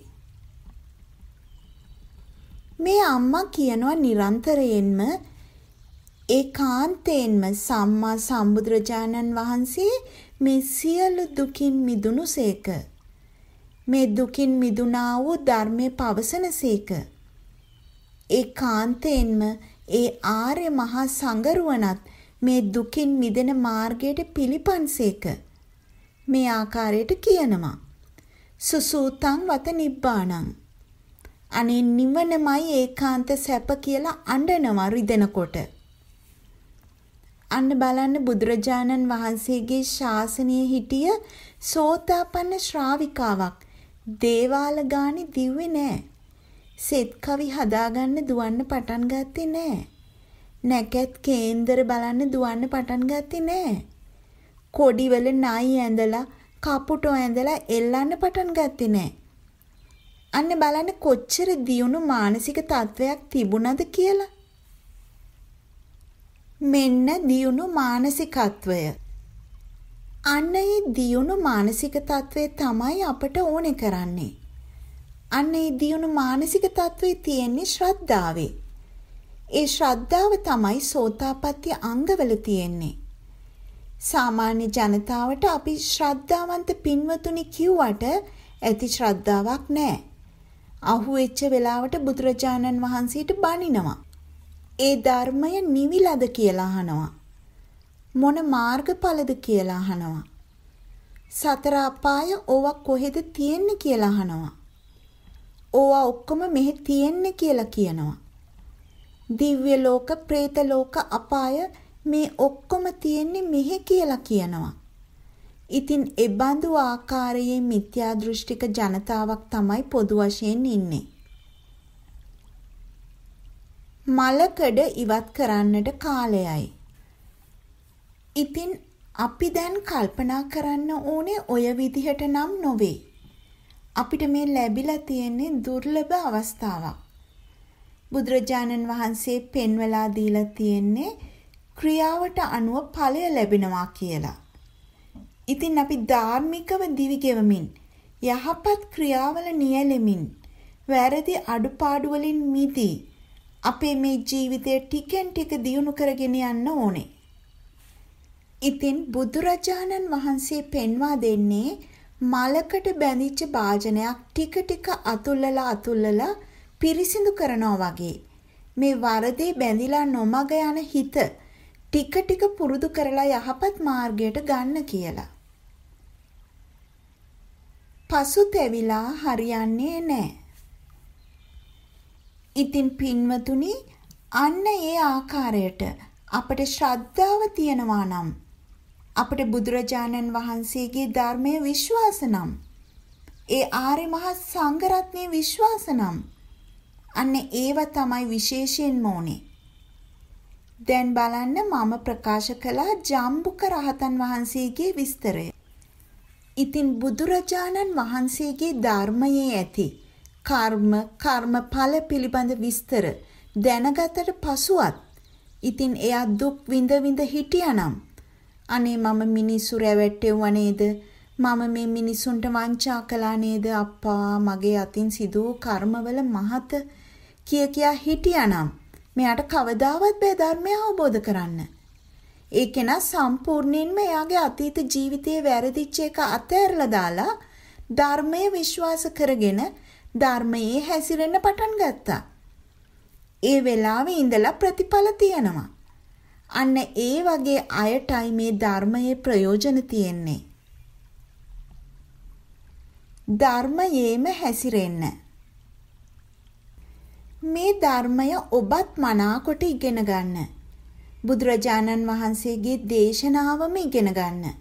මේ අම්මා කියනවා නිරන්තරයෙන්ම ඒකාන්තයෙන්ම සම්මා සම්බුදුරජාණන් වහන්සේ මේ සියලු දුකින් මිදුණුසේක. මේ දුකින් මිදුණා වූ ධර්මයේ පවසනසේක. ඒකාන්තයෙන්ම ඒ ආර්ය මහා සංගරුවනත් මේ දුකින් මිදෙන මාර්ගයට පිළිපන්සේක. මේ ආකාරයට කියනවා. සුසූතං වත නිබ්බාණං අනේ නිවනමයි ඒකාන්ත සැප කියලා අඬනවා රිදෙනකොට. අන්න බලන්න බුදුරජාණන් වහන්සේගේ ශාසනයේ හිටිය සෝතාපන්න ශ්‍රාවිකාවක් දේවාල ගානේ දිව්වේ නෑ. සෙත් කවි හදාගන්න දුවන්න පටන් ගත්තේ නෑ. නැකත් කේන්දර බලන්න දුවන්න පටන් ගත්තේ නෑ. කොඩිවල නයි ඇඳලා කපුටෝ ඇඳලා එල්ලන්න පටන් ගත්තේ නෑ. අන්න බලන්න කොච්චර දියුණු මානසික තත්වයක් තිබුණද කියලා. මෙන්න දියුණු මානසිකත්වය. අන්න ඒ දියුණු මානසික තත්වය තමයි අපට ඕනේ කරන්නේ. අන්න ඒ දියුණු මානසික තත්වයේ තියෙන්නේ ශ්‍රද්ධාවේ. ඒ ශ්‍රද්ධාව තමයි සෝතාපට්ටි අංගවල තියෙන්නේ. සාමාන්‍ය ජනතාවට අපි ශ්‍රද්ධාවන්ත පින්වතුනි කිව්වට ඇති ශ්‍රද්ධාවක් නැහැ. අහුවෙච්ච වෙලාවට බුදුරජාණන් වහන්සේට බනිනවා. ඒ ධර්මය නිවිලද කියලා අහනවා. මොන මාර්ගඵලද කියලා අහනවා. සතර අපාය ඕවා කොහෙද තියෙන්නේ කියලා අහනවා. ඕවා ඔක්කොම මෙහි තියෙන්නේ කියලා කියනවා. දිව්‍ය ලෝක, പ്രേත ලෝක, අපාය මේ ඔක්කොම තියෙන්නේ මෙහි කියලා කියනවා. ඉතින් එබඳු ආකාරයේ මිත්‍යා දෘෂ්ටික ජනතාවක් තමයි පොදු වශයෙන් ඉන්නේ. මලකඩ ඉවත් කරන්නට කාලයයි. ඉතින් අපි දැන් කල්පනා කරන්න ඕනේ ඔය විදිහට නම් නොවේ. අපිට මේ ලැබිලා තියෙන්නේ දුර්ලභ අවස්ථාවක්. බුදුරජාණන් වහන්සේ පෙන්වලා දීලා තියෙන්නේ ක්‍රියාවට අනුව ඵලය ලැබෙනවා කියලා. ඉතින් අපි ධාර්මිකව දිවි ගෙවමින් යහපත් ක්‍රියාවල නියැලෙමින් වැරදි අඩුපාඩු වලින් මිදී අපේ මේ ජීවිතය ටිකෙන් ටික දියුණු කරගෙන යන්න ඕනේ. ඉතින් බුදුරජාණන් වහන්සේ පෙන්වා දෙන්නේ මලකට බැඳිච්ච භාජනයක් ටික ටික අතුල්ලලා අතුල්ලලා පිරිසිදු කරනවා වගේ මේ වරදේ බැඳිලා නොමග යන හිත ටික ටික පුරුදු කරලා යහපත් මාර්ගයට ගන්න කියලා. පසුතැවිලා හරියන්නේ නැහැ. ඉතින් පින්වතුනි අන්න ඒ ආකාරයට අපට ශ්‍රද්ධාව තියනවා නම් අපට බුදුරජාණන් වහන්සේගේ ධර්මයේ විශ්වාස නම් ඒ ආර්ය මහා සංඝරත්නයේ විශ්වාස නම් අන්න ඒව තමයි විශේෂයෙන්ම ඕනේ. දැන් බලන්න මම ප්‍රකාශ කළා ජම්බුක රහතන් වහන්සේගේ විස්තරය. ඉතින් බුදුරජාණන් වහන්සේගේ ධර්මයේ ඇති කර්ම කර්මඵල පිළිබඳ විස්තර දැනගතට පසුවත් ඉතින් එයා දුක් විඳ විඳ හිටියානම් අනේ මම මිනිස්සු රැවට්ටෙව්වා නේද මම මේ මිනිසුන්ට වංචා කළා නේද අප්පා මගේ අතින් සිදු කර්මවල මහත කිය කියා හිටියානම් මෙයාට කවදාවත් බෑ ධර්මය අවබෝධ කරන්න ඒ කෙනා සම්පූර්ණයෙන්ම එයාගේ අතීත ජීවිතයේ වැරදිච්ච එක අතහැරලා දාලා ධර්මයේ විශ්වාස කරගෙන ධර්මයේ හැසිරෙන්න පටන් ගත්තා. ඒ වෙලාවේ ඉඳලා ප්‍රතිඵල තියෙනවා. අන්න ඒ වගේ අයටයි මේ ධර්මයේ ප්‍රයෝජන තියෙන්නේ. ධර්මයේම හැසිරෙන්න. මේ ධර්මය ඔබත් මනාකොට ඉගෙන ගන්න. බුදුරජාණන් වහන්සේගේ දේශනාවම ඉගෙන ගන්න.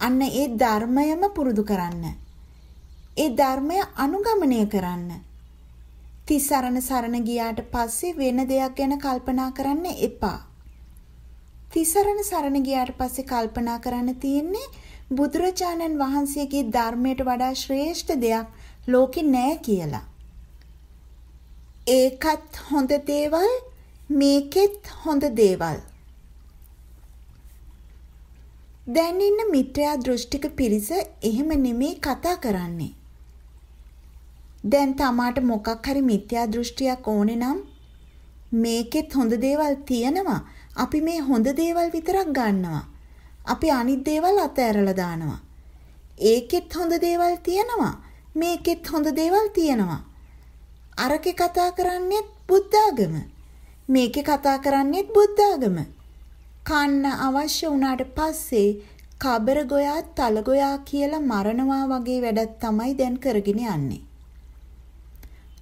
අන්න ඒ ධර්මයම පුරුදු කරන්න. ඒ ධර්මය අනුගමනය කරන්න. තිසරණ සරණ ගියාට පස්සේ වෙන දෙයක් ගැන කල්පනා කරන්න එපා. තිසරණ සරණ ගියාට පස්සේ කල්පනා කරන්න තියෙන්නේ බුදුරජාණන් වහන්සේගේ ධර්මයට වඩා ශ්‍රේෂ්ඨ දෙයක් ලෝකේ නෑ කියලා. ඒකත් හොඳ දේවල් මේකෙත් හොඳ දේවල්. දැන් ඉන්න මිත්‍යා දෘෂ්ටික පිරිස එහෙම නෙමේ කතා කරන්නේ. දැන් තමාට මොකක් හරි මිත්‍යා දෘෂ්ටියක් ඕනේ නම් මේකෙත් හොඳ දේවල් තියෙනවා. අපි මේ හොඳ දේවල් විතරක් ගන්නවා. අපි අනිත් දේවල් අතෑරලා දානවා. ඒකෙත් හොඳ දේවල් තියෙනවා. මේකෙත් හොඳ දේවල් තියෙනවා. අරකේ කතා කරන්නේත් බුද්ධාගම. මේකේ කතා කරන්නේත් බුද්ධාගම. කන්න අවශ්‍ය වුණාට පස්සේ කබර ගොයා තල ගොයා කියලා මරනවා වගේ වැඩක් තමයි දැන් කරගෙන යන්නේ.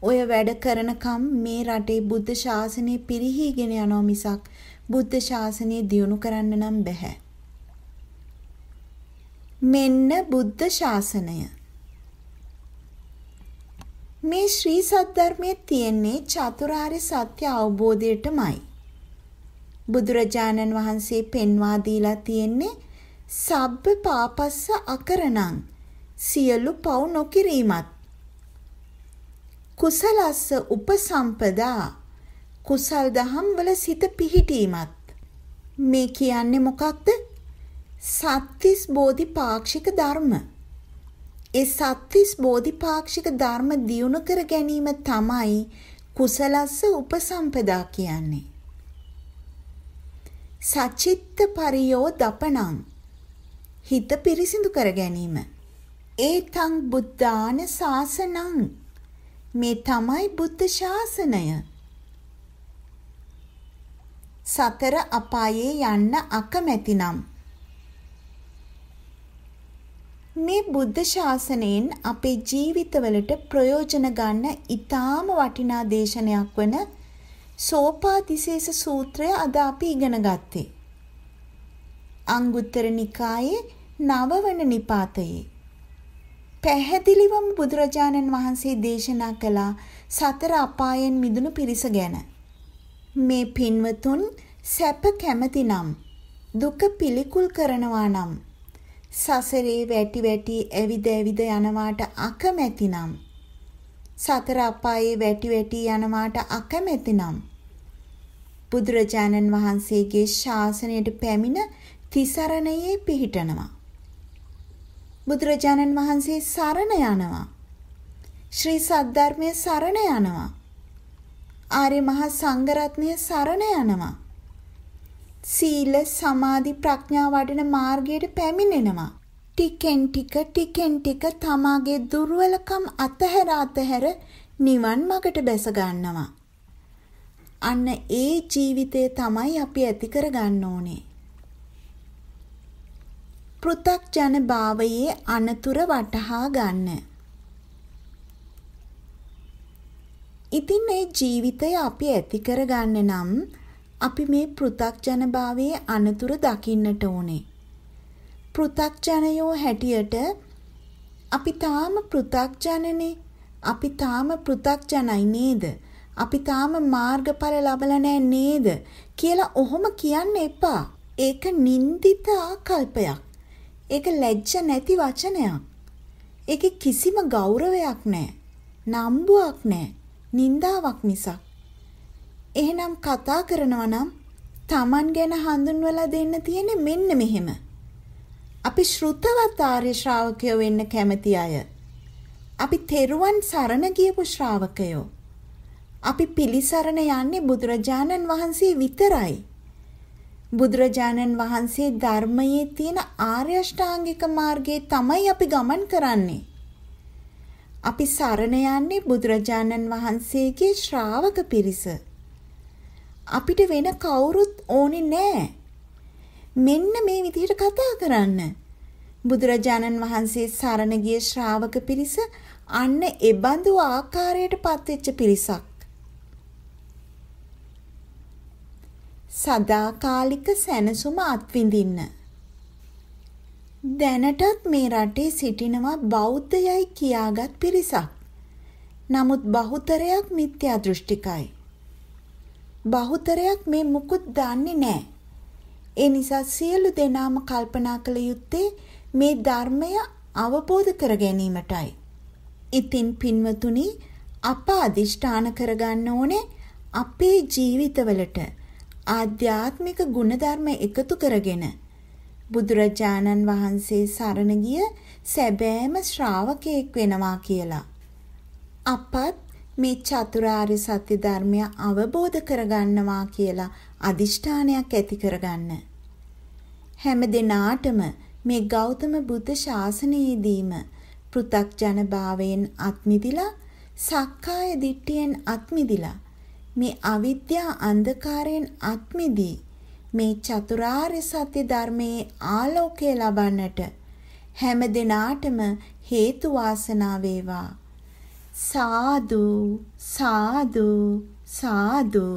ඔය වැඩ කරනකම් මේ රටේ බුද්ධ ශාසනය පිරිහීගෙන යනවා මිසක් බුද්ධ ශාසනය දියුණු කරන්න නම් බෑ. මෙන්න බුද්ධ ශාසනය. මේ ශ්‍රී සද්ධර්මයේ තියෙන්නේ චතුරාර්ය සත්‍ය අවබෝධයටමයි. බුදුරජාණන් වහන්සේ පෙන්වා දීලා තියෙන්නේ සබ්බ පාපස්ස අකරණං සියලු පව් නොකිරීමත් කුසලස්ස උපසම්පදා කුසල් දහම් වල සිත පිහිටීමත්. මේ කියන්නේ මොකක්ද? සත්‍තිස් බෝධිපාක්ෂික ධර්ම. ඒ සත්‍තිස් බෝධිපාක්ෂික ධර්ම දියුණු කර ගැනීම තමයි කුසලස්ස උපසම්පදා කියන්නේ. සචිත්ත පරියෝ දපණං හිත පිරිසිදු කර ගැනීම. ඒතං බුද්ධාන සාසනං මේ තමයි බුද්ධ ශාසනය. සතර අපායේ යන්න අකමැතිනම් මේ බුද්ධ ශාසනයෙන් අපේ ජීවිතවලට ප්‍රයෝජන ගන්න ඊටාම වටිනා දේශනයක් වන සෝපාදිශේෂ සූත්‍රය අද අපි ඉගෙන ගත්තේ. අංගුත්තර නිකායේ නවවන නිපාතයේ පැහැදිලිවම බුදුරජාණන් වහන්සේ දේශනා කළා සතර අපායෙන් මිදුණු පිරිස ගැන. මේ පින්වතුන් සැප කැමති නම් දුක පිළිකුල් කරනවා නම් සසරේ වැටි වැටි ඇවිද ඇවිද යනවාට අකමැති නම් සතර අපායේ වැටි වැටි යනවාට අකමැති නම් බුදුරජාණන් වහන්සේගේ ශාසනයට පැමිණ තිසරණයේ පිහිටනවා බුදුරජාණන් වහන්සේ සරණ යනවා. ශ්‍රී සද්ධර්මයේ සරණ යනවා. ආර්ය මහා සංඝරත්නය සරණ යනවා. සීල සමාධි ප්‍රඥා වඩන මාර්ගයට පැමිණෙනවා. ටිකෙන් ටික ටිකෙන් ටික තමාගේ දුර්වලකම් අතහැර අතහැර නිවන් මාර්ගට බැස ගන්නවා. අන්න ඒ ජීවිතය තමයි අපි ඇති කර ගන්න ඕනේ. පෘථග්ජන භාවයේ අනතුර වටහා ගන්න. ඉතින් මේ ජීවිතය අපි ඇති කරගන්න නම් අපි මේ පෘථග්ජන භාවයේ අනතුර දකින්නට ඕනේ. පෘථග්ජනයෝ හැටියට අපි තාම පෘථග්ජනනේ. අපි තාම පෘථග්ජනයි නේද? අපි තාම මාර්ගඵල ලබලා නැහැ නේද? කියලා ඔහොම කියන්න එපා. ඒක නින්දිත ආකල්පයක්. ඒක ලැජ්ජ නැති වචනයක්. ඒකේ කිසිම ගෞරවයක් නැහැ. නම්බුවක් නැහැ. නින්දාවක් මිසක්. එහෙනම් කතා කරනවා නම් Taman ගැන හඳුන්වලා දෙන්න තියෙන්නේ මෙන්න මෙහෙම. අපි ශ්‍රුතවත් ආර්ය ශ්‍රාවකයෝ වෙන්න කැමති අය. අපි තෙරුවන් සරණ ගියපු ශ්‍රාවකයෝ. අපි පිළිසරණ යන්නේ බුදුරජාණන් වහන්සේ විතරයි. බුදුරජාණන් වහන්සේ ධර්මයේ තියෙන ආර්ය අෂ්ටාංගික මාර්ගයේ තමයි අපි ගමන් කරන්නේ. අපි සරණ යන්නේ බුදුරජාණන් වහන්සේගේ ශ්‍රාවක පිරිස. අපිට වෙන කවුරුත් ඕනේ නෑ. මෙන්න මේ විදිහට කතා කරන්න. බුදුරජාණන් වහන්සේ සරණ ගිය ශ්‍රාවක පිරිස අන්න එබඳු ආකාරයට පත්වෙච්ච පිරිසක්. සදාකාලික සැනසුම අත්විඳින්න. දැනටත් මේ රටේ සිටිනවා බෞද්ධයයි කියාගත් පිරිසක්. නමුත් බහුතරයක් මිත්‍යා දෘෂ්ටිකයි. බහුතරයක් මේ මුකුත් දන්නේ නැහැ. ඒ නිසා සියලු දෙනාම කල්පනා කළ යුත්තේ මේ ධර්මය අවබෝධ කර ගැනීමටයි. ඉතින් පින්වතුනි අප අදිෂ්ඨාන කරගන්න ඕනේ අපේ ජීවිතවලට ආධ්‍යාත්මික ගුණධර්ම එකතු කරගෙන බුදුරජාණන් වහන්සේ සරණ ගිය සැබෑම ශ්‍රාවකයෙක් වෙනවා කියලා. අපත් මේ චතුරාර්ය සත්‍ය ධර්මය අවබෝධ කරගන්නවා කියලා අදිෂ්ඨානයක් ඇති කරගන්න. හැම දිනාටම මේ ගෞතම බුද්ධ ශාසනයේදීම පෘ탁ජන භාවයෙන් අත්මිදිලා සක්කාය දිට්ඨියෙන් අත්මිදිලා මේ අවිද්‍යා අන්ධකාරයෙන් අත්මිදී මේ චතුරාර්ය සත්‍ය ධර්මයේ ආලෝකය ලබන්නට හැම දිනාටම හේතු වාසනා වේවා. සාදු සාදු සාදු.